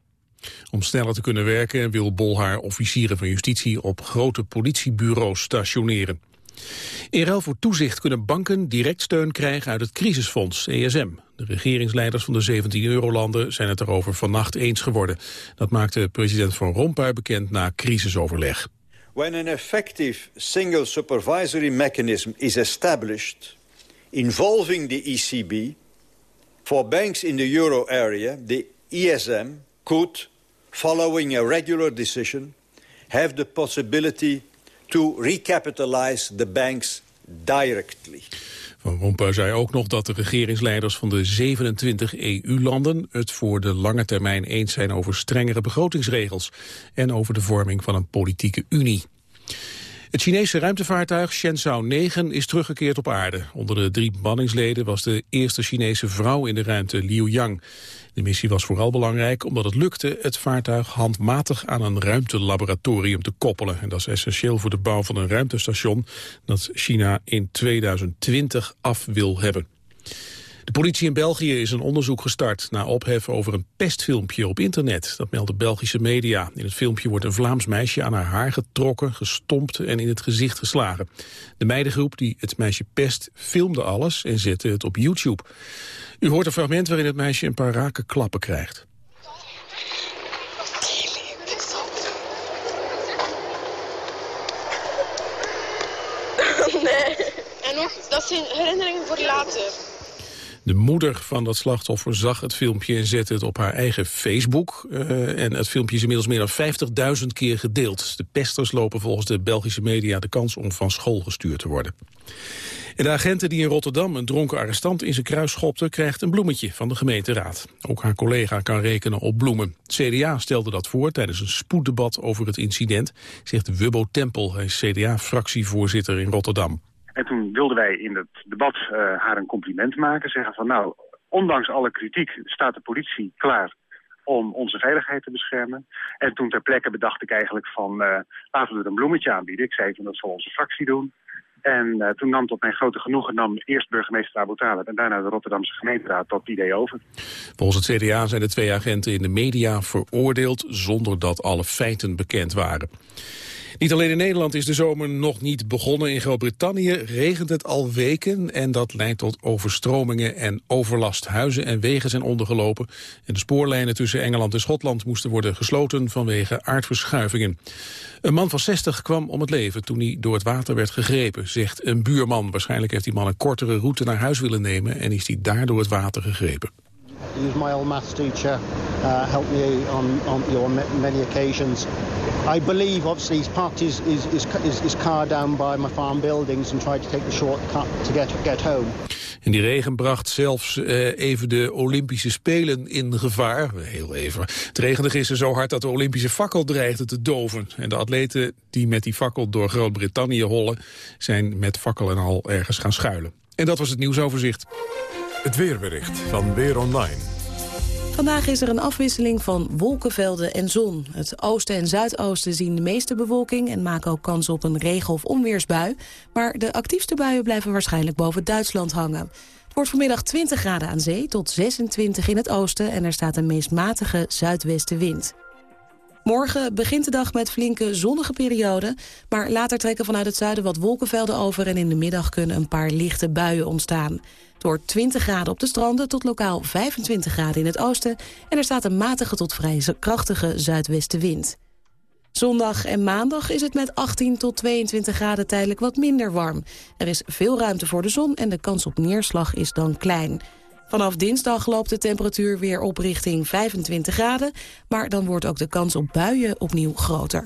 Om sneller te kunnen werken wil Bolhaar officieren van justitie op grote politiebureaus stationeren. In ruil voor toezicht kunnen banken direct steun krijgen uit het crisisfonds, ESM. De regeringsleiders van de 17 eurolanden zijn het erover vannacht eens geworden. Dat maakte president Van Rompuy bekend na crisisoverleg. When an effective single supervisory mechanism is established involving the ECB For banks in the euro area, the ESM could, following a regular decision, have the possibility to recapitalize the banks directly. Van Rompuy zei ook nog dat de regeringsleiders van de 27 EU-landen het voor de lange termijn eens zijn over strengere begrotingsregels en over de vorming van een politieke unie. Het Chinese ruimtevaartuig Shenzhou 9 is teruggekeerd op aarde. Onder de drie bemanningsleden was de eerste Chinese vrouw in de ruimte, Liu Yang. De missie was vooral belangrijk omdat het lukte het vaartuig handmatig aan een ruimtelaboratorium te koppelen. En dat is essentieel voor de bouw van een ruimtestation dat China in 2020 af wil hebben. De politie in België is een onderzoek gestart na ophef over een pestfilmpje op internet. Dat melden Belgische media. In het filmpje wordt een Vlaams meisje aan haar haar getrokken, gestompt en in het gezicht geslagen. De meidengroep die het meisje pest filmde alles en zette het op YouTube. U hoort een fragment waarin het meisje een paar rake klappen krijgt. <laughs> Nee. En nog, dat zijn herinneringen voor later. De moeder van dat slachtoffer zag het filmpje en zette het op haar eigen Facebook. Uh, en het filmpje is inmiddels meer dan 50.000 keer gedeeld. De pesters lopen volgens de Belgische media de kans om van school gestuurd te worden. En de agenten die in Rotterdam een dronken arrestant in zijn kruis schopte... krijgt een bloemetje van de gemeenteraad. Ook haar collega kan rekenen op bloemen. CDA stelde dat voor tijdens een spoeddebat over het incident... zegt Wubbo Tempel, hij is CDA-fractievoorzitter in Rotterdam. En toen wilden wij in het debat uh, haar een compliment maken. Zeggen van nou, ondanks alle kritiek staat de politie klaar om onze veiligheid te beschermen. En toen ter plekke bedacht ik eigenlijk van uh, laten we er een bloemetje aanbieden. Ik zei van dat zal onze fractie doen. En uh, toen nam tot mijn grote genoegen nam eerst burgemeester Abu Talib en daarna de Rotterdamse gemeenteraad dat idee over. Volgens het CDA zijn de twee agenten in de media veroordeeld zonder dat alle feiten bekend waren. Niet alleen in Nederland is de zomer nog niet begonnen. In Groot-Brittannië regent het al weken en dat leidt tot overstromingen en overlast. Huizen en wegen zijn ondergelopen en de spoorlijnen tussen Engeland en Schotland moesten worden gesloten vanwege aardverschuivingen. Een man van 60 kwam om het leven toen hij door het water werd gegrepen, zegt een buurman. Waarschijnlijk heeft die man een kortere route naar huis willen nemen en is hij daardoor het water gegrepen. He my old maths teacher, uh, helped me on, on, you know, many occasions. I believe, obviously, he's parked his, his, his, his, car down by my farm buildings and tried to take the shortcut to get home. En die regen bracht zelfs uh, even de Olympische Spelen in gevaar. Heel even. Het regende gisteren zo hard dat de Olympische fakkel dreigde te doven. En de atleten die met die fakkel door Groot-Brittannië hollen... zijn met fakkel en al ergens gaan schuilen. En dat was het nieuwsoverzicht. Het weerbericht van Weer Online. Vandaag is er een afwisseling van wolkenvelden en zon. Het oosten en zuidoosten zien de meeste bewolking... en maken ook kans op een regen- of onweersbui. Maar de actiefste buien blijven waarschijnlijk boven Duitsland hangen. Het wordt vanmiddag 20 graden aan zee tot 26 in het oosten... en er staat een meest matige zuidwestenwind. Morgen begint de dag met flinke zonnige perioden... maar later trekken vanuit het zuiden wat wolkenvelden over... en in de middag kunnen een paar lichte buien ontstaan. Door 20 graden op de stranden tot lokaal 25 graden in het oosten... en er staat een matige tot vrij krachtige zuidwestenwind. Zondag en maandag is het met 18 tot 22 graden tijdelijk wat minder warm. Er is veel ruimte voor de zon en de kans op neerslag is dan klein. Vanaf dinsdag loopt de temperatuur weer op richting 25 graden... maar dan wordt ook de kans op buien opnieuw groter.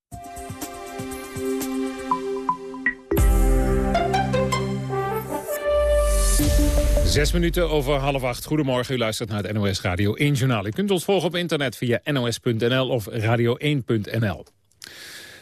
Zes minuten over half acht. Goedemorgen, u luistert naar het NOS Radio 1 Journaal. U kunt ons volgen op internet via nos.nl of radio1.nl.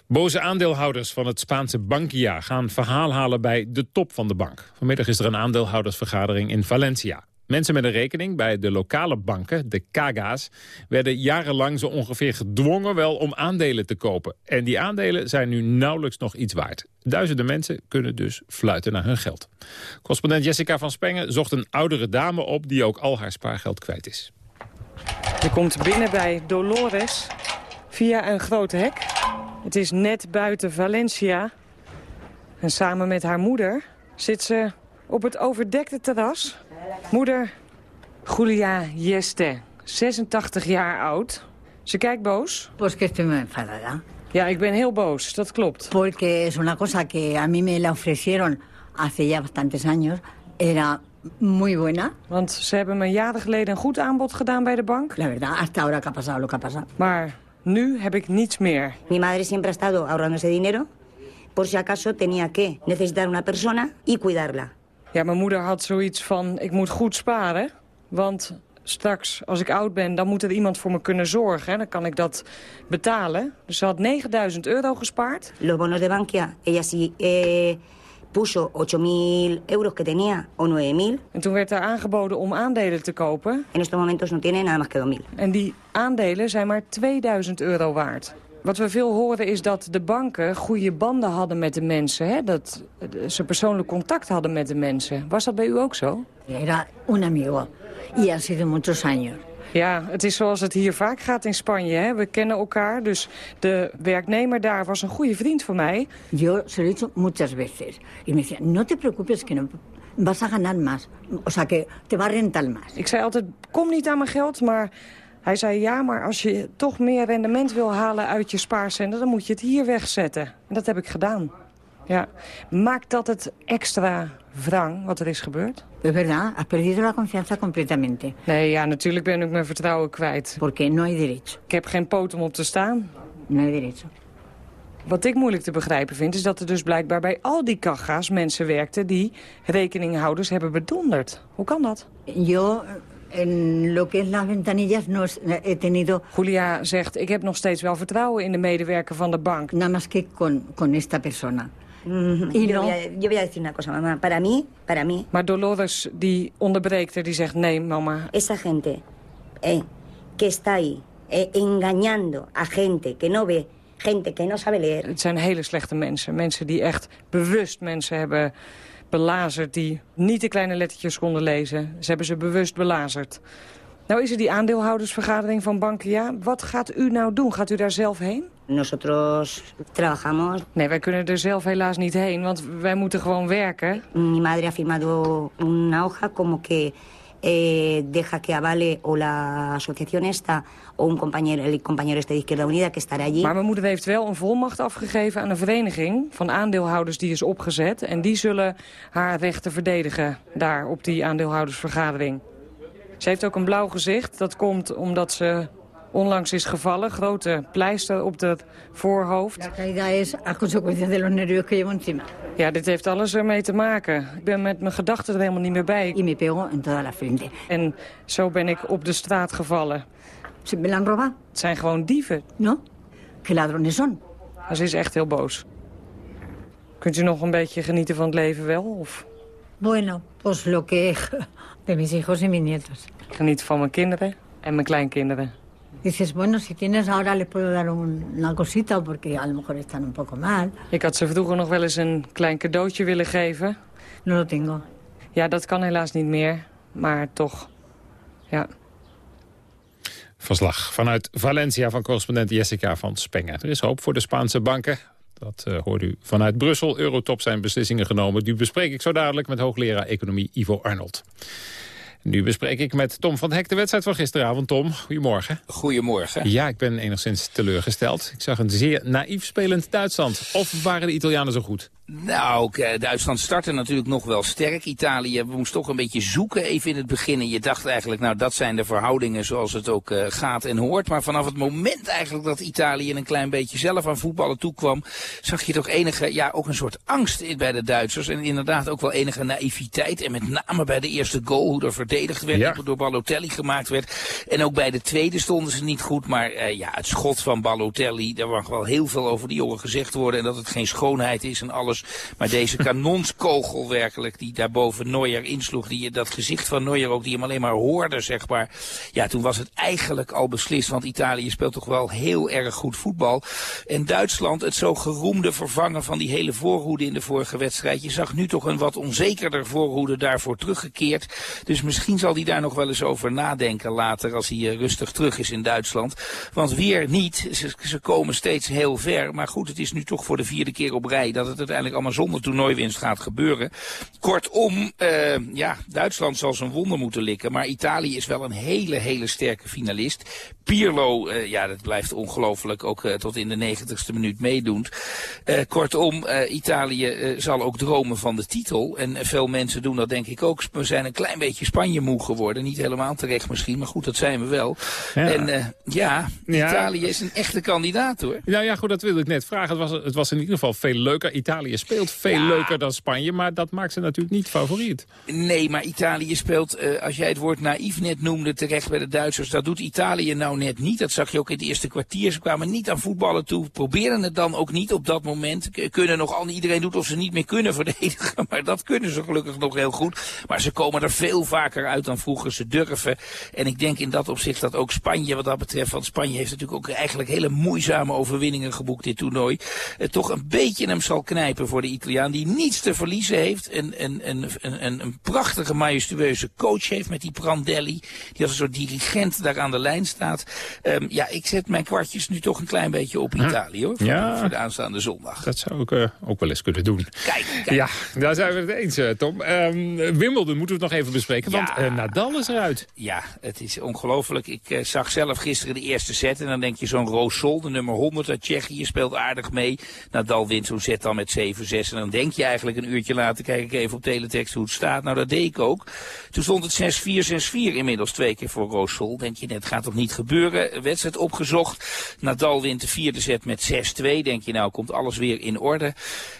Boze aandeelhouders van het Spaanse Bankia gaan verhaal halen bij de top van de bank. Vanmiddag is er een aandeelhoudersvergadering in Valencia. Mensen met een rekening bij de lokale banken, de Kaga's... werden jarenlang zo ongeveer gedwongen wel om aandelen te kopen. En die aandelen zijn nu nauwelijks nog iets waard. Duizenden mensen kunnen dus fluiten naar hun geld. Correspondent Jessica van Spengen zocht een oudere dame op... die ook al haar spaargeld kwijt is. Je komt binnen bij Dolores via een groot hek. Het is net buiten Valencia. En samen met haar moeder zit ze op het overdekte terras. Moeder Julia Yeste, 86 jaar oud. Ze kijkt boos. Pues que estoy muy enfadada. Ja, ik ben heel boos, dat klopt. Porque es una cosa que a mí me la ofrecieron hace ya bastantes años. Era muy buena. Want ze hebben me jaren geleden een goed aanbod gedaan bij de bank. La verdad, hasta ahora que ha pasado lo que ha pasado. Maar nu heb ik niets meer. Mi madre siempre ha estado ahorrando ese dinero por si acaso tenía que necesitar una persona y cuidarla. Ja, mijn moeder had zoiets van, ik moet goed sparen. Want straks, als ik oud ben, dan moet er iemand voor me kunnen zorgen. Dan kan ik dat betalen. Dus ze had 9000 euro gespaard. Los bonos de Bankia, ella sí eh, puso 8.000 euros que tenía o 9.000. En toen werd er aangeboden om aandelen te kopen. En estos momentos no tiene nada más que 2.000. En die aandelen zijn maar 2000 euro waard. Wat we veel horen is dat de banken goede banden hadden met de mensen. Hè? Dat ze persoonlijk contact hadden met de mensen. Was dat bij u ook zo? Era un amigo. Y han sido muchos años. Ja, het is zoals het hier vaak gaat in Spanje. Hè? We kennen elkaar, dus de werknemer daar was een goede vriend van mij. Yo se lo he dicho muchas veces. Y me decía, no te preocupes que no vas a ganar más. O sea, que te va a rentar más. Ik zei altijd, kom niet aan mijn geld, maar hij zei... ja, maar als je toch meer rendement wil halen uit je spaarcenten... dan moet je het hier wegzetten. En dat heb ik gedaan. Ja. Maakt dat het extra wrang wat er is gebeurd? Es verdad, has perdido la confianza completamente. Nee, ja, natuurlijk ben ik mijn vertrouwen kwijt. Porque no hay derecho. Ik heb geen poot om op te staan. No hay derecho. Wat ik moeilijk te begrijpen vind, is dat er dus blijkbaar bij al die kaga's mensen werkten die rekeninghouders hebben bedonderd. Hoe kan dat? Yo en lo que es las ventanillas no he tenido... Julia zegt, ik heb nog steeds wel vertrouwen in de medewerker van de bank. Nada más que con, con esta persona. Mm, Y yo, no. voy a, yo voy a decir una cosa, mamá. Para mí, para mí, Maar Dolores die onderbreekt er, die zegt, nee mama. esa gente eh, que está ahí eh, engañando a gente que no ve, gente que no sabe leer. Het zijn hele slechte mensen. Mensen die echt bewust mensen hebben belazerd... die niet de kleine lettertjes konden lezen. Ze hebben ze bewust belazerd. Nou is er die aandeelhoudersvergadering van Bankia. Wat gaat u nou doen? Gaat u daar zelf heen? Nosotros trabajamos. Nee, wij kunnen er zelf helaas niet heen, want wij moeten gewoon werken. Mi madre ha firmado una hoja como que eh, deja que avale o la asociación esta o un compañero, el compañero este de Izquierda Unida que estará allí. Maar mijn moeder heeft wel een volmacht afgegeven aan een vereniging van aandeelhouders die is opgezet. En die zullen haar rechten verdedigen daar op die aandeelhoudersvergadering. Ze heeft ook een blauw gezicht. Dat komt omdat ze onlangs is gevallen. Grote pleister op het voorhoofd. Ja, dit heeft alles ermee te maken. Ik ben met mijn gedachten er helemaal niet meer bij. En zo ben ik op de straat gevallen. Het zijn gewoon dieven. No. ¿Qué ladrones son? Ze is echt heel boos. Kunt u nog een beetje genieten van het leven wel? Of Bueno, pues lo que de mis hijos y mis nietos. genieten van mijn kinderen en mijn kleinkinderen? Dices, bueno, si tienes ahora les puedo dar un- una cosita porque a lo mejor están un poco mal. Ik had ze vroeger nog wel eens een klein cadeautje willen geven. No lo tengo. Ja, dat kan helaas niet meer. Maar toch, ja. Verslag vanuit Valencia van correspondent Jessica van Spengen. Er is hoop voor de Spaanse banken. Dat eh, hoort u vanuit Brussel. Eurotop zijn beslissingen genomen. Die bespreek ik zo dadelijk met hoogleraar economie Ivo Arnold. Nu bespreek ik met Tom van Hek de wedstrijd van gisteravond. Tom, goedemorgen. Goedemorgen. Ja, ik ben enigszins teleurgesteld. Ik zag een zeer naïef spelend Duitsland. Of waren de Italianen zo goed? Nou, Duitsland startte natuurlijk nog wel sterk. Italië moest toch een beetje zoeken even in het begin. En je dacht eigenlijk, nou dat zijn de verhoudingen zoals het ook eh, gaat en hoort. Maar vanaf het moment eigenlijk dat Italië een klein beetje zelf aan voetballen toekwam... zag je toch enige, ja ook een soort angst bij de Duitsers. En inderdaad ook wel enige naïviteit. En met name bij de eerste goal, hoe er verdedigd werd, Ja. hoe door Balotelli gemaakt werd. En ook bij de tweede stonden ze niet goed. Maar eh, ja, het schot van Balotelli, daar mag wel heel veel over die jongen gezegd worden. En dat het geen schoonheid is en alles. Maar deze kanonskogel werkelijk, die daar boven Neuer insloeg. Die, dat gezicht van Neuer ook, die hem alleen maar hoorde, zeg maar. Ja, toen was het eigenlijk al beslist. Want Italië speelt toch wel heel erg goed voetbal. En Duitsland, het zo geroemde vervangen van die hele voorhoede in de vorige wedstrijd. Je zag nu toch een wat onzekerder voorhoede daarvoor teruggekeerd. Dus misschien zal hij daar nog wel eens over nadenken later als hij eh, rustig terug is in Duitsland. Want weer niet, ze, ze komen steeds heel ver. Maar goed, het is nu toch voor de vierde keer op rij dat het uiteindelijk allemaal zonder toernooiwinst gaat gebeuren. Kortom, eh, ja, Duitsland zal zijn wonden moeten likken. Maar Italië is wel een hele, hele sterke finalist. Pirlo, eh, ja, dat blijft ongelooflijk ook eh, tot in de negentigste minuut meedoend. Eh, kortom, Italië zal ook dromen van de titel. En veel mensen doen dat denk ik ook. We zijn een klein beetje Spanje moe geworden. Niet helemaal terecht misschien, maar goed, dat zijn we wel. Ja. En ja, Ja. Italië is een echte kandidaat hoor. Nou ja, goed, dat wilde ik net vragen. Het was, het was in ieder geval veel leuker. Italië speelt veel leuker dan Spanje, maar dat maakt ze natuurlijk niet favoriet. Nee, maar Italië speelt, als jij het woord naïef net noemde, terecht bij de Duitsers. Dat doet Italië nou net niet. Dat zag je ook in het eerste kwartier. Ze kwamen niet aan voetballen toe. Proberen het dan ook niet op dat moment. Kunnen nog al, iedereen doet of ze niet meer kunnen <laughs> verdedigen. Maar dat kunnen ze gelukkig nog heel goed. Maar ze komen er veel vaker uit dan vroeger. Ze durven. En ik denk in dat opzicht dat ook Spanje wat dat betreft. Want Spanje heeft natuurlijk ook eigenlijk hele moeizame overwinningen geboekt dit toernooi. eh, toch een beetje hem zal knijpen voor de Italiaan. Die niets te verliezen heeft. Een, een, een, een, een prachtige majestueuze coach heeft met die Prandelli. Die als een soort dirigent daar aan de lijn staat. Ehm, ja, ik zet mijn kwartjes nu toch een klein beetje op Italië hoor. Voor, Ja. de, voor de aanstaande zondag. Dat zou ik eh, ook wel eens kunnen doen. Kijk, kijk. Ja, daar zijn we het eens, eh, Tom. Ehm, Wimbledon moeten we het nog even bespreken, want eh, Nadal is eruit. Ja, het is ongelooflijk. Ik zag zelf gisteren de eerste set. En dan denk je zo'n Rosol, de nummer 100 uit Tsjechië, speelt aardig mee. Nadal wint zo'n set dan met 7-6. En dan denk je eigenlijk een uurtje later, kijk ik even op teletext hoe het staat. Nou, dat deed ik ook. Toen stond het 6-4, 6-4 inmiddels twee keer voor Rosol. Denk je, net gaat toch niet gebeuren. Wedstrijd opgezocht. Nadal wint de vierde set met 6-2. Denk je, nou komt alles weer in orde.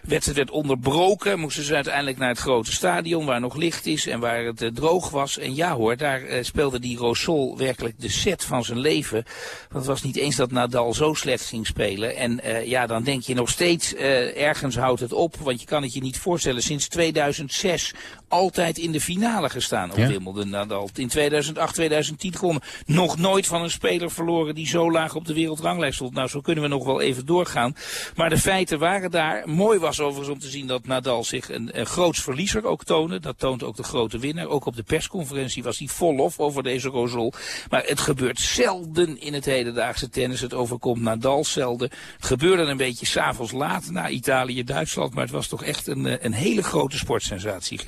Wedstrijd werd onderbroken. Moesten ze uiteindelijk naar het grote stadion waar nog licht is en waar het eh, droog was. En ja hoor, daar eh, speelde die Rosol werkelijk de set van zijn leven. Want het was niet eens dat Nadal zo slecht ging spelen. En eh, ja, dan denk je nog steeds, ergens houdt het op. Want je kan het je niet voorstellen. Sinds 2006 altijd in de finale gestaan op Ja. Wimbledon. Nadal in 2008, 2010 gewonnen. Nog nooit van een speler verloren die zo laag op de wereldranglijst stond. Nou, zo kunnen we nog wel even doorgaan. Maar de feiten waren daar. Mooi was overigens om te zien dat Nadal zich een, een groots verliezer ook toonde. Dat toont ook de grote winnaar. Ook op de persconferentie was hij vol lof over deze Rosol. Maar het gebeurt zelden in het hedendaagse tennis. Het overkomt Nadal zelden. Het gebeurde een beetje s'avonds laat na Italië, Duitsland. Maar het was toch echt een, eh, een hele grote sportsensatie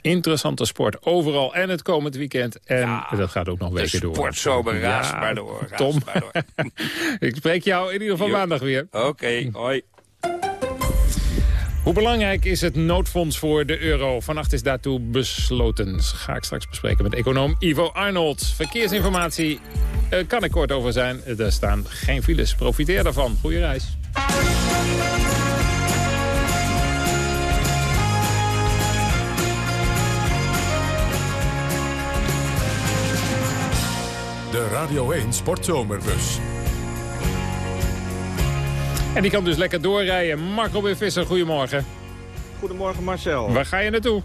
Interessante sport overal en het komend weekend. En dat gaat ook nog weken door. sportzomer raast Ja, maar door. raast Tom, maar door. <laughs> ik spreek jou in ieder geval Jo. maandag weer. Oké, hoi. Hoe belangrijk is het noodfonds voor de euro? Vannacht is daartoe besloten. Dat ga ik straks bespreken met econoom Ivo Arnold. Verkeersinformatie eh, kan ik kort over zijn. Er staan geen files. Profiteer daarvan. Goeie reis. De Radio 1 Sportzomerbus. En die kan dus lekker doorrijden. Mark Robin Visser, goedemorgen. Goedemorgen Marcel. Waar ga je naartoe?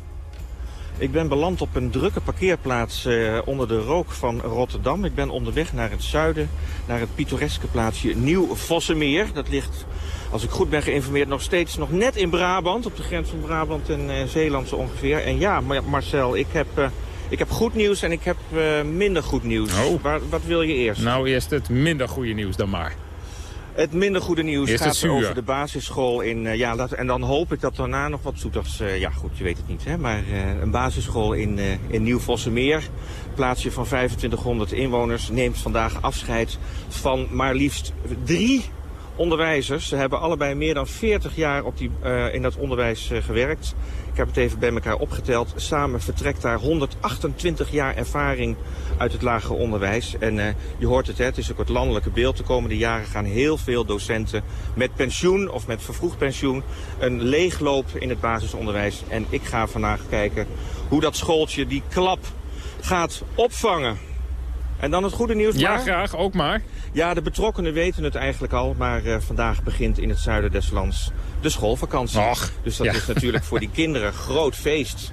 Ik ben beland op een drukke parkeerplaats eh, onder de rook van Rotterdam. Ik ben onderweg naar het zuiden, naar het pittoreske plaatsje Nieuw-Vossemeer. Dat ligt, als ik goed ben geïnformeerd, nog steeds nog net in Brabant. Op de grens van Brabant en eh, Zeeland zo ongeveer. En ja, Mar- Marcel, ik heb, eh, ik heb goed nieuws en ik heb eh, minder goed nieuws. Waar, wat wil je eerst? Nou, eerst het minder goede nieuws dan maar. Het minder goede nieuws Eerst gaat over de basisschool in... eh, ja, dat, en dan hoop ik dat daarna nog wat zoeters... eh, ja, goed, je weet het niet, hè. Maar een basisschool in, in Nieuw-Vossemeer... plaatsje van 2500 inwoners... neemt vandaag afscheid van maar liefst drie onderwijzers. Ze hebben allebei meer dan 40 jaar op die, in dat onderwijs gewerkt. Ik heb het even bij elkaar opgeteld. Samen vertrekt daar 128 jaar ervaring uit het lager onderwijs. En eh, je hoort het, hè, het is ook het landelijke beeld. De komende jaren gaan heel veel docenten met pensioen of met vervroegd pensioen... een leegloop in het basisonderwijs. En ik ga vandaag kijken hoe dat schooltje die klap gaat opvangen. En dan het goede nieuws Ja, maar. graag, ook maar. Ja, de betrokkenen weten het eigenlijk al, maar eh, vandaag begint in het zuiden des lands de schoolvakantie. dus dat ja. is natuurlijk voor die <laughs> kinderen groot feest.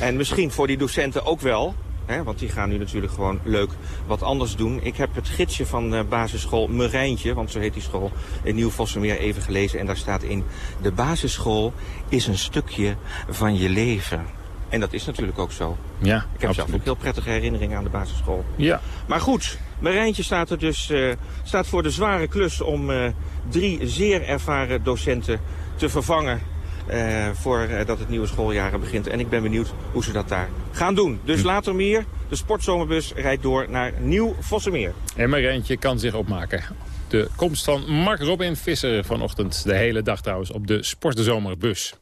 En misschien voor die docenten ook wel. Hè, want die gaan nu natuurlijk gewoon leuk wat anders doen. Ik heb het gidsje van de basisschool Merijntje, want zo heet die school, in Nieuw-Vossemeer even gelezen. En daar staat in, de basisschool is een stukje van je leven. En dat is natuurlijk ook zo. Ja, Ik heb zelf ook heel prettige herinneringen aan de basisschool. Ja. Maar goed, Marijntje staat er dus eh, staat voor de zware klus om eh, drie zeer ervaren docenten te vervangen. eh voordat het nieuwe schooljaar begint. En ik ben benieuwd hoe ze dat daar gaan doen. Dus later meer. De sportzomerbus rijdt door naar Nieuw-Vossemeer. En Marentje kan zich opmaken. De komst van Mark Robin Visser vanochtend. De hele dag trouwens op de Sportzomerbus.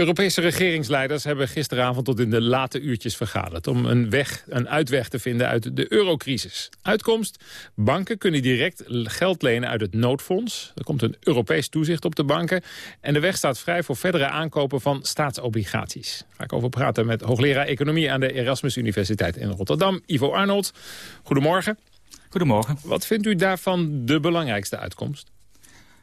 Europese regeringsleiders hebben gisteravond tot in de late uurtjes vergaderd... om een, weg, een uitweg te vinden uit de eurocrisis. Uitkomst, banken kunnen direct geld lenen uit het noodfonds. Er komt een Europees toezicht op de banken. En de weg staat vrij voor verdere aankopen van staatsobligaties. Daar ga ik over praten met hoogleraar Economie... aan de Erasmus Universiteit in Rotterdam, Ivo Arnold. Goedemorgen. Goedemorgen. Wat vindt u daarvan de belangrijkste uitkomst?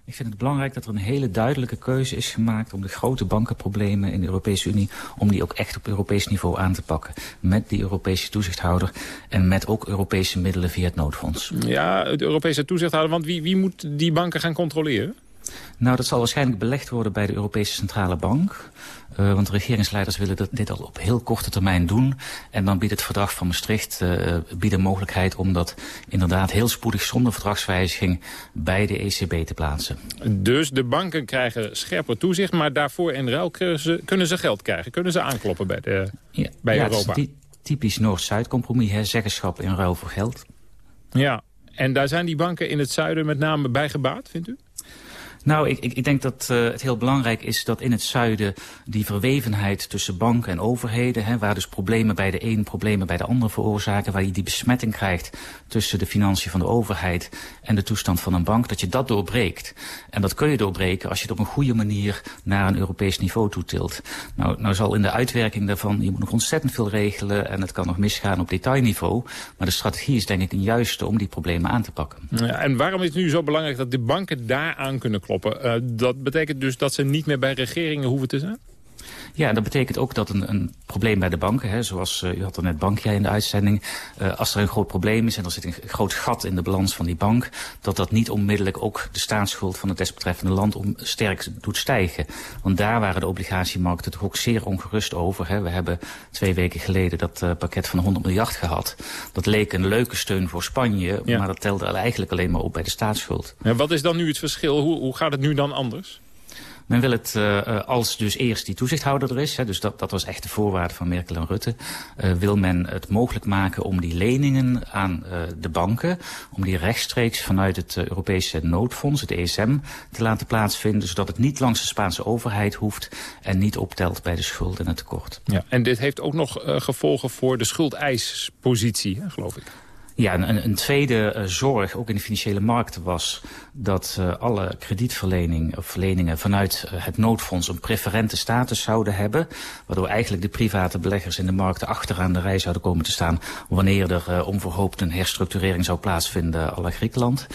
Ik vind het belangrijk dat er een hele duidelijke keuze is gemaakt om de grote bankenproblemen in de Europese Unie, om die ook echt op Europees niveau aan te pakken. Met die Europese toezichthouder en met ook Europese middelen via het noodfonds. Ja, het Europese toezichthouder, want wie, wie moet die banken gaan controleren? Nou, dat zal waarschijnlijk belegd worden bij de Europese Centrale Bank. Uh, want de regeringsleiders willen dat, dit al op heel korte termijn doen. En dan biedt het verdrag van Maastricht uh, biedt een mogelijkheid om dat inderdaad heel spoedig zonder verdragswijziging bij de ECB te plaatsen. Dus de banken krijgen scherper toezicht, maar daarvoor in ruil kunnen ze, kunnen ze geld krijgen. Kunnen ze aankloppen bij, de, ja, bij ja, Europa? Is typisch Noord-Zuid compromis, zeggenschap in ruil voor geld. Ja, en daar zijn die banken in het zuiden met name bij gebaat, vindt u? Nou, ik, ik, ik denk dat uh, het heel belangrijk is dat in het zuiden die verwevenheid tussen banken en overheden, hè, waar dus problemen bij de een problemen bij de ander veroorzaken, waar je die besmetting krijgt tussen de financiën van de overheid en de toestand van een bank, dat je dat doorbreekt. En dat kun je doorbreken als je het op een goede manier naar een Europees niveau toetilt. Nou, nou zal in de uitwerking daarvan, je moet nog ontzettend veel regelen en het kan nog misgaan op detailniveau, maar de strategie is denk ik een juiste om die problemen aan te pakken. En waarom is het nu zo belangrijk dat de banken daaraan kunnen kloppen? Uh, dat betekent dus dat ze niet meer bij regeringen hoeven te zijn? Ja, dat betekent ook dat een, een probleem bij de banken, hè, zoals uh, u had er net Bankia in de uitzending, uh, als er een groot probleem is en er zit een groot gat in de balans van die bank, dat dat niet onmiddellijk ook de staatsschuld van het desbetreffende land om sterk doet stijgen. Want daar waren de obligatiemarkten toch ook zeer ongerust over. Hè. We hebben twee weken geleden dat uh, pakket van 100 miljard gehad. Dat leek een leuke steun voor Spanje, ja. maar dat telde eigenlijk alleen maar op bij de staatsschuld. Ja, wat is dan nu het verschil? Hoe, hoe gaat het nu dan anders? Men wil het, uh, als dus eerst die toezichthouder er is, hè, dus dat, dat was echt de voorwaarde van Merkel en Rutte, uh, wil men het mogelijk maken om die leningen aan de banken, om die rechtstreeks vanuit het Europese noodfonds, het ESM, te laten plaatsvinden, zodat het niet langs de Spaanse overheid hoeft en niet optelt bij de schuld en het tekort. Ja, en dit heeft ook nog gevolgen voor de schuldeispositie, geloof ik. Ja, een, een tweede uh, zorg, ook in de financiële markten, was dat uh, alle kredietverlening of verleningen vanuit het noodfonds een preferente status zouden hebben. Waardoor eigenlijk de private beleggers in de markten achteraan de rij zouden komen te staan wanneer er onverhoopt een herstructurering zou plaatsvinden à la Griekenland.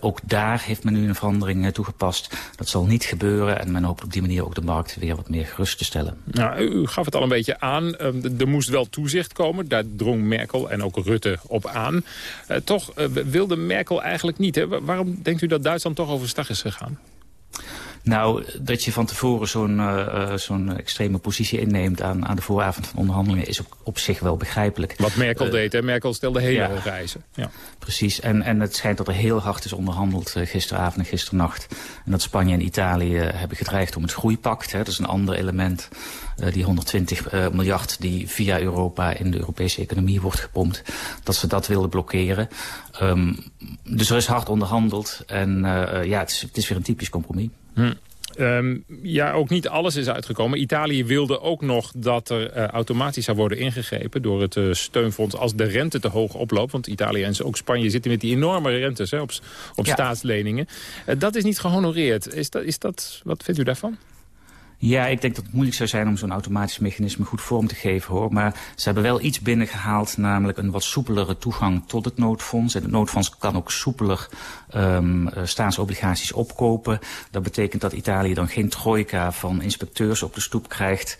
ook daar heeft men nu een verandering toegepast. Dat zal niet gebeuren en men hoopt op die manier ook de markt weer wat meer gerust te stellen. Nou, u gaf het al een beetje aan. er moest wel toezicht komen. Daar drong Merkel en ook Rutte op aan. Uh, toch uh, wilde Merkel eigenlijk niet. Hè? Waarom denkt u dat Duitsland toch overstag is gegaan? Nou, dat je van tevoren zo'n uh, zo'n extreme positie inneemt aan, aan de vooravond van onderhandelingen is op, op zich wel begrijpelijk. Wat Merkel uh, deed, hè? Merkel stelde hele ja, hoge eisen. Ja. Precies, en, en het schijnt dat er heel hard is onderhandeld uh, gisteravond en gisternacht. En dat Spanje en Italië hebben gedreigd om het groeipact. Hè? Dat is een ander element, die 120 miljard die via Europa in de Europese economie wordt gepompt. Dat ze dat wilden blokkeren. Um, dus er is hard onderhandeld en ja, het is, het is weer een typisch compromis. Hm. Um, ja, ook niet alles is uitgekomen. Italië wilde ook nog dat er uh, automatisch zou worden ingegrepen... door het uh, steunfonds als de rente te hoog oploopt. Want Italië en ook Spanje zitten met die enorme rentes hè, op, op ja. staatsleningen. Uh, dat is niet gehonoreerd. Is dat, is dat, wat vindt u daarvan? Ja, ik denk dat het moeilijk zou zijn om zo'n automatisch mechanisme goed vorm te geven, hoor. Maar ze hebben wel iets binnengehaald, namelijk een wat soepelere toegang tot het noodfonds. En het noodfonds kan ook soepeler um, staatsobligaties opkopen. Dat betekent dat Italië dan geen trojka van inspecteurs op de stoep krijgt.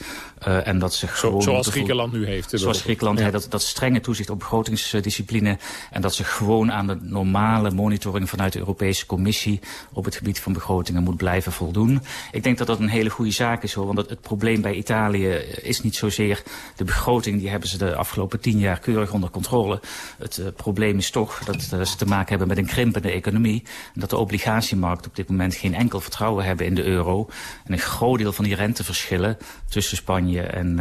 Uh, en dat ze gewoon... Zoals Griekenland nu heeft. Zoals Griekenland, ja. dat, dat strenge toezicht op begrotingsdiscipline. En dat ze gewoon aan de normale monitoring vanuit de Europese Commissie op het gebied van begrotingen moet blijven voldoen. Ik denk dat dat een hele goede zaak is, hoor. Want het, probleem bij Italië is niet zozeer de begroting. Die hebben ze de afgelopen tien jaar keurig onder controle. Het uh, probleem is toch dat uh, ze te maken hebben met een krimpende economie. En dat de obligatiemarkt op dit moment geen enkel vertrouwen hebben in de euro. En een groot deel van die renteverschillen tussen Spanje en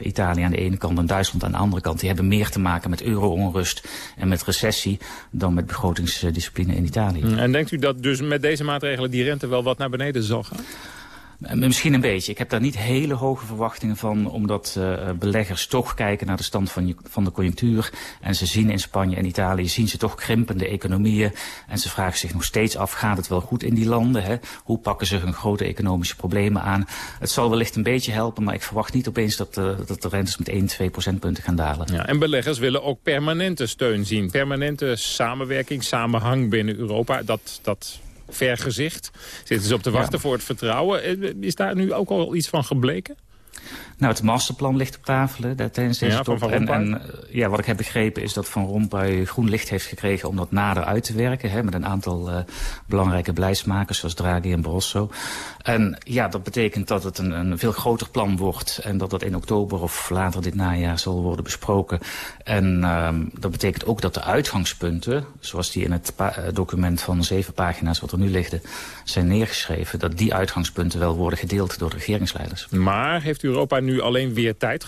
Italië aan de ene kant en Duitsland aan de andere kant. Die hebben meer te maken met euro-onrust en met recessie dan met begrotingsdiscipline in Italië. En denkt u dat dus met deze maatregelen die rente wel wat naar beneden zal gaan? Misschien een beetje. Ik heb daar niet hele hoge verwachtingen van, omdat uh, beleggers toch kijken naar de stand van, van de conjunctuur. En ze zien in Spanje en Italië zien ze toch krimpende economieën. En ze vragen zich nog steeds af, gaat het wel goed in die landen? Hè? Hoe pakken ze hun grote economische problemen aan? Het zal wellicht een beetje helpen, maar ik verwacht niet opeens dat, dat de rentes met 1, 2 procentpunten gaan dalen. Ja, en beleggers willen ook permanente steun zien. Permanente samenwerking, samenhang binnen Europa. Dat, dat vergezicht. Zitten ze op te wachten ja. voor het vertrouwen. Is daar nu ook al iets van gebleken? Nou, het masterplan ligt op tafel hè, tijdens deze ja, top. En, en ja, wat ik heb begrepen is dat Van Rompuy groen licht heeft gekregen om dat nader uit te werken. Hè, met een aantal uh, belangrijke beleidsmakers zoals Draghi en Barroso. En ja, dat betekent dat het een, een veel groter plan wordt. En dat dat in oktober of later dit najaar zal worden besproken. En um, dat betekent ook dat de uitgangspunten, zoals die in het document van zeven pagina's wat er nu liggen, zijn neergeschreven. Dat die uitgangspunten wel worden gedeeld door de regeringsleiders. Maar heeft Europa nu alleen weer tijd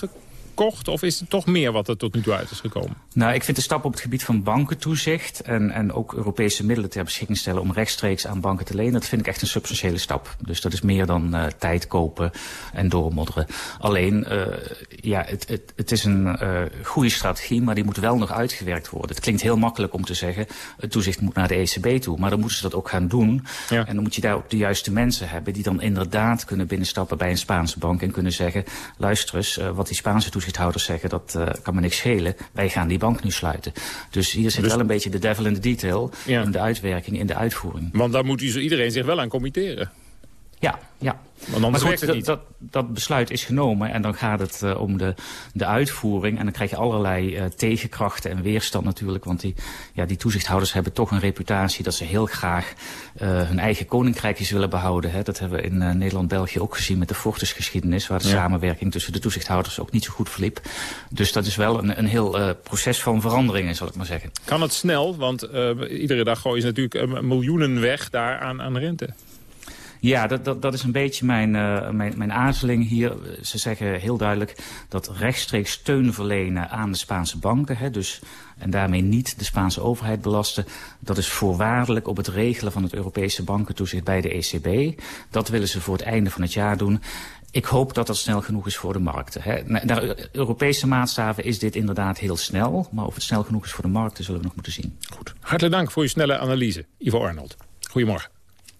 gekocht? Of is er toch meer wat er tot nu toe uit is gekomen? Nou, ik vind de stap op het gebied van bankentoezicht... en, en ook Europese middelen ter beschikking stellen... om rechtstreeks aan banken te lenen... dat vind ik echt een substantiële stap. Dus dat is meer dan uh, tijd kopen en doormodderen. Alleen, uh, ja, het, het, het is een uh, goede strategie... maar die moet wel nog uitgewerkt worden. Het klinkt heel makkelijk om te zeggen... het toezicht moet naar de ECB toe. Maar dan moeten ze dat ook gaan doen. Ja. En dan moet je daar ook de juiste mensen hebben... die dan inderdaad kunnen binnenstappen bij een Spaanse bank... en kunnen zeggen, luister eens, wat die Spaanse toezichthouders zeggen... dat kan me niks schelen. Wij gaan die bank nu sluiten. Dus hier zit dus... wel een beetje de devil in de detail. Ja. In de uitwerking, in de uitvoering. Want daar moet iedereen zich wel aan committeren. Ja, ja. Want anders maar werkt het niet. Dat, dat besluit is genomen en dan gaat het uh, om de, de uitvoering. En dan krijg je allerlei uh, tegenkrachten en weerstand natuurlijk. Want die, ja, die toezichthouders hebben toch een reputatie dat ze heel graag uh, hun eigen koninkrijkjes willen behouden. Hè. Dat hebben we in Nederland-België ook gezien met de Fortis-geschiedenis. Waar de ja. samenwerking tussen de toezichthouders ook niet zo goed verliep. Dus dat is wel een, een heel proces van veranderingen, zal ik maar zeggen. Kan het snel? Want iedere dag gooien ze natuurlijk miljoenen weg daar aan, aan rente. Ja, dat, dat, dat is een beetje mijn, uh, mijn, mijn aarzeling hier. Ze zeggen heel duidelijk dat rechtstreeks steun verlenen aan de Spaanse banken... Hè, dus, en daarmee niet de Spaanse overheid belasten... dat is voorwaardelijk op het regelen van het Europese bankentoezicht bij de ECB. Dat willen ze voor het einde van het jaar doen. Ik hoop dat dat snel genoeg is voor de markten. Hè. Naar Europese maatstaven is dit inderdaad heel snel. Maar of het snel genoeg is voor de markten zullen we nog moeten zien. Goed. Hartelijk dank voor uw snelle analyse, Ivo Arnold. Goedemorgen.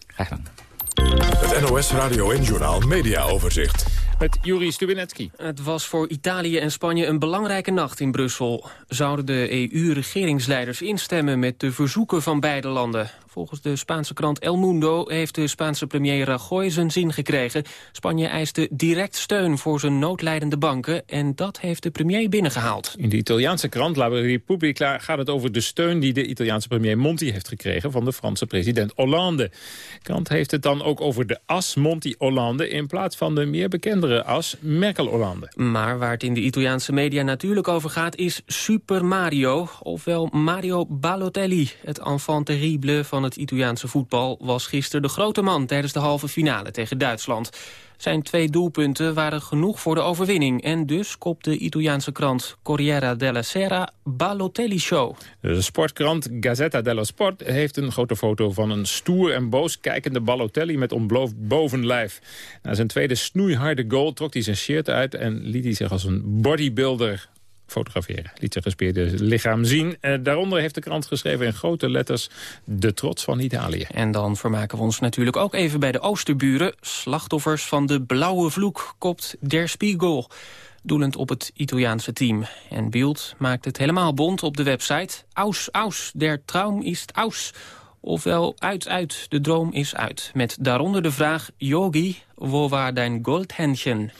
Graag gedaan. Het NOS Radio en Journaal Media Overzicht. Met Juri Stubinetski. Het was voor Italië en Spanje een belangrijke nacht in Brussel. Zouden de EU-regeringsleiders instemmen met de verzoeken van beide landen? Volgens de Spaanse krant El Mundo heeft de Spaanse premier Rajoy zijn zin gekregen. Spanje eiste direct steun voor zijn noodlijdende banken en dat heeft de premier binnengehaald. In de Italiaanse krant La Repubblica gaat het over de steun die de Italiaanse premier Monti heeft gekregen van de Franse president Hollande. De krant heeft het dan ook over de as Monti-Hollande in plaats van de meer bekendere as Merkel-Hollande. Maar waar het in de Italiaanse media natuurlijk over gaat is Super Mario, ofwel Mario Balotelli, het enfant terrible van het Italiaanse voetbal was gisteren de grote man tijdens de halve finale tegen Duitsland. Zijn twee doelpunten waren genoeg voor de overwinning. En dus kopt de Italiaanse krant Corriere della Sera Balotelli Show. De sportkrant Gazzetta dello Sport heeft een grote foto van een stoer en boos kijkende Balotelli met ontbloofd bovenlijf. Na zijn tweede snoeiharde goal trok hij zijn shirt uit en liet hij zich als een bodybuilder fotograferen. Liet zijn gespierde lichaam zien. Eh, daaronder heeft de krant geschreven in grote letters... de trots van Italië. En dan vermaken we ons natuurlijk ook even bij de Oosterburen. Slachtoffers van de blauwe vloek kopt Der Spiegel doelend op het Italiaanse team. En Bild maakt het helemaal bond op de website. Aus, aus, der Traum ist aus. Ofwel, uit, uit, de droom is uit. Met daaronder de vraag, Yogi, wo war dein Goldhändchen?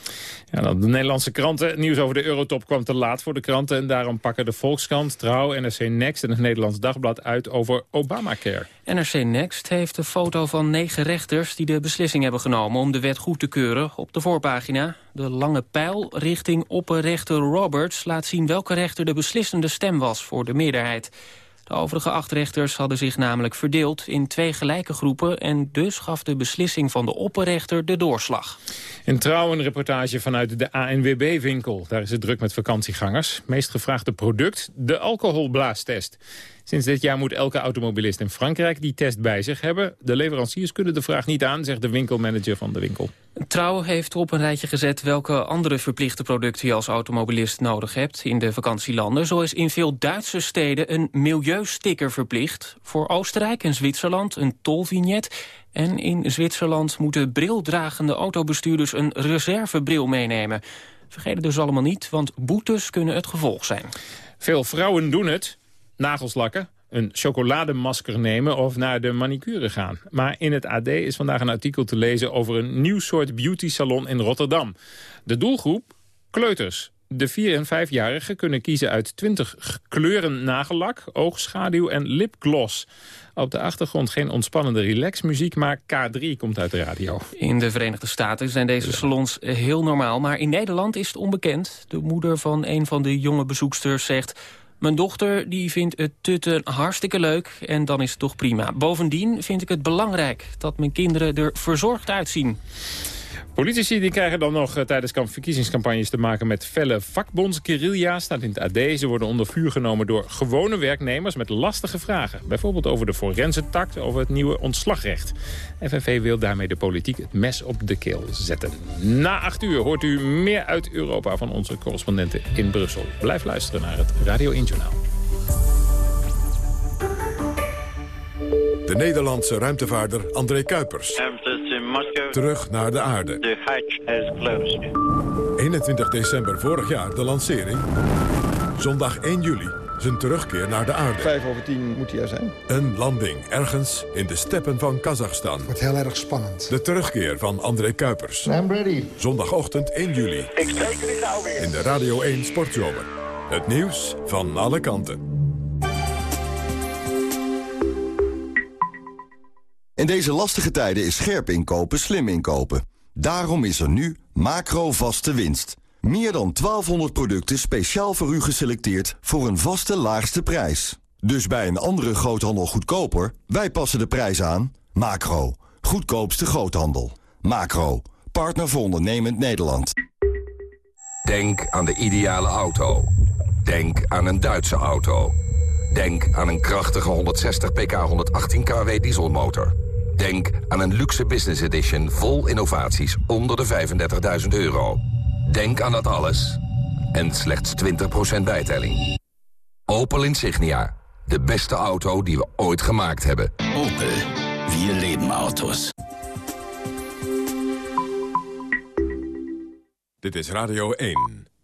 Ja, dan de Nederlandse kranten. Nieuws over de Eurotop kwam te laat voor de kranten. En daarom pakken de Volkskrant, Trouw, NRC Next en het Nederlands Dagblad uit over Obamacare. NRC Next heeft een foto van negen rechters die de beslissing hebben genomen om de wet goed te keuren op de voorpagina. De lange pijl richting opperrechter Roberts laat zien welke rechter de beslissende stem was voor de meerderheid. De overige acht rechters hadden zich namelijk verdeeld in twee gelijke groepen... en dus gaf de beslissing van de opperrechter de doorslag. In trouw een reportage vanuit de ANWB-winkel. Daar is het druk met vakantiegangers. Meest gevraagde product, de alcoholblaastest. Sinds dit jaar moet elke automobilist in Frankrijk die test bij zich hebben. De leveranciers kunnen de vraag niet aan, zegt de winkelmanager van de winkel. Trouw heeft op een rijtje gezet welke andere verplichte producten je als automobilist nodig hebt in de vakantielanden. Zo is in veel Duitse steden een milieusticker verplicht. Voor Oostenrijk en Zwitserland een tolvignet. En in Zwitserland moeten brildragende autobestuurders een reservebril meenemen. Vergeet het dus allemaal niet, want boetes kunnen het gevolg zijn. Veel vrouwen doen het, nagels lakken, een chocolademasker nemen of naar de manicure gaan. Maar in het AD is vandaag een artikel te lezen over een nieuw soort beauty salon in Rotterdam. De doelgroep? Kleuters. De 4- en 5-jarigen kunnen kiezen uit 20 kleuren nagellak, oogschaduw en lipgloss. Op de achtergrond geen ontspannende relaxmuziek, maar K3 komt uit de radio. In de Verenigde Staten zijn deze salons heel normaal, maar in Nederland is het onbekend. De moeder van een van de jonge bezoeksters zegt... Mijn dochter die vindt het tutten hartstikke leuk en dan is het toch prima. Bovendien vind ik het belangrijk dat mijn kinderen er verzorgd uitzien. Politici die krijgen dan nog eh, tijdens verkiezingscampagnes te maken met felle vakbondsguerilla, staat in het AD. Ze worden onder vuur genomen door gewone werknemers met lastige vragen. Bijvoorbeeld over de forense-tact, over het nieuwe ontslagrecht. FNV wil daarmee de politiek het mes op de keel zetten. Na acht uur hoort u meer uit Europa van onze correspondenten in Brussel. Blijf luisteren naar het Radio 1 Journaal. De Nederlandse ruimtevaarder André Kuipers. Terug naar de aarde. The hatch has closed. 21 december vorig jaar de lancering. Zondag 1 juli zijn terugkeer naar de aarde. Vijf over tien moet hij er zijn. Een landing ergens in de steppen van Kazachstan. Wordt heel erg spannend. De terugkeer van André Kuipers. I'm ready. Zondagochtend 1 juli. Ik spreek jullie gauw weer. In de Radio 1 Sportzomer. Het nieuws van alle kanten. In deze lastige tijden is scherp inkopen slim inkopen. Daarom is er nu macro vaste winst. Meer dan 1200 producten speciaal voor u geselecteerd voor een vaste laagste prijs. Dus bij een andere groothandel goedkoper, wij passen de prijs aan. Macro, goedkoopste groothandel. Macro, partner voor ondernemend Nederland. Denk aan de ideale auto. Denk aan een Duitse auto. Denk aan een krachtige 160 pk 118 kW dieselmotor. Denk aan een luxe business edition vol innovaties onder de 35.000 euro. Denk aan dat alles. En slechts 20% bijtelling. Opel Insignia. De beste auto die we ooit gemaakt hebben. Opel. Wir leben Autos. Dit is Radio 1.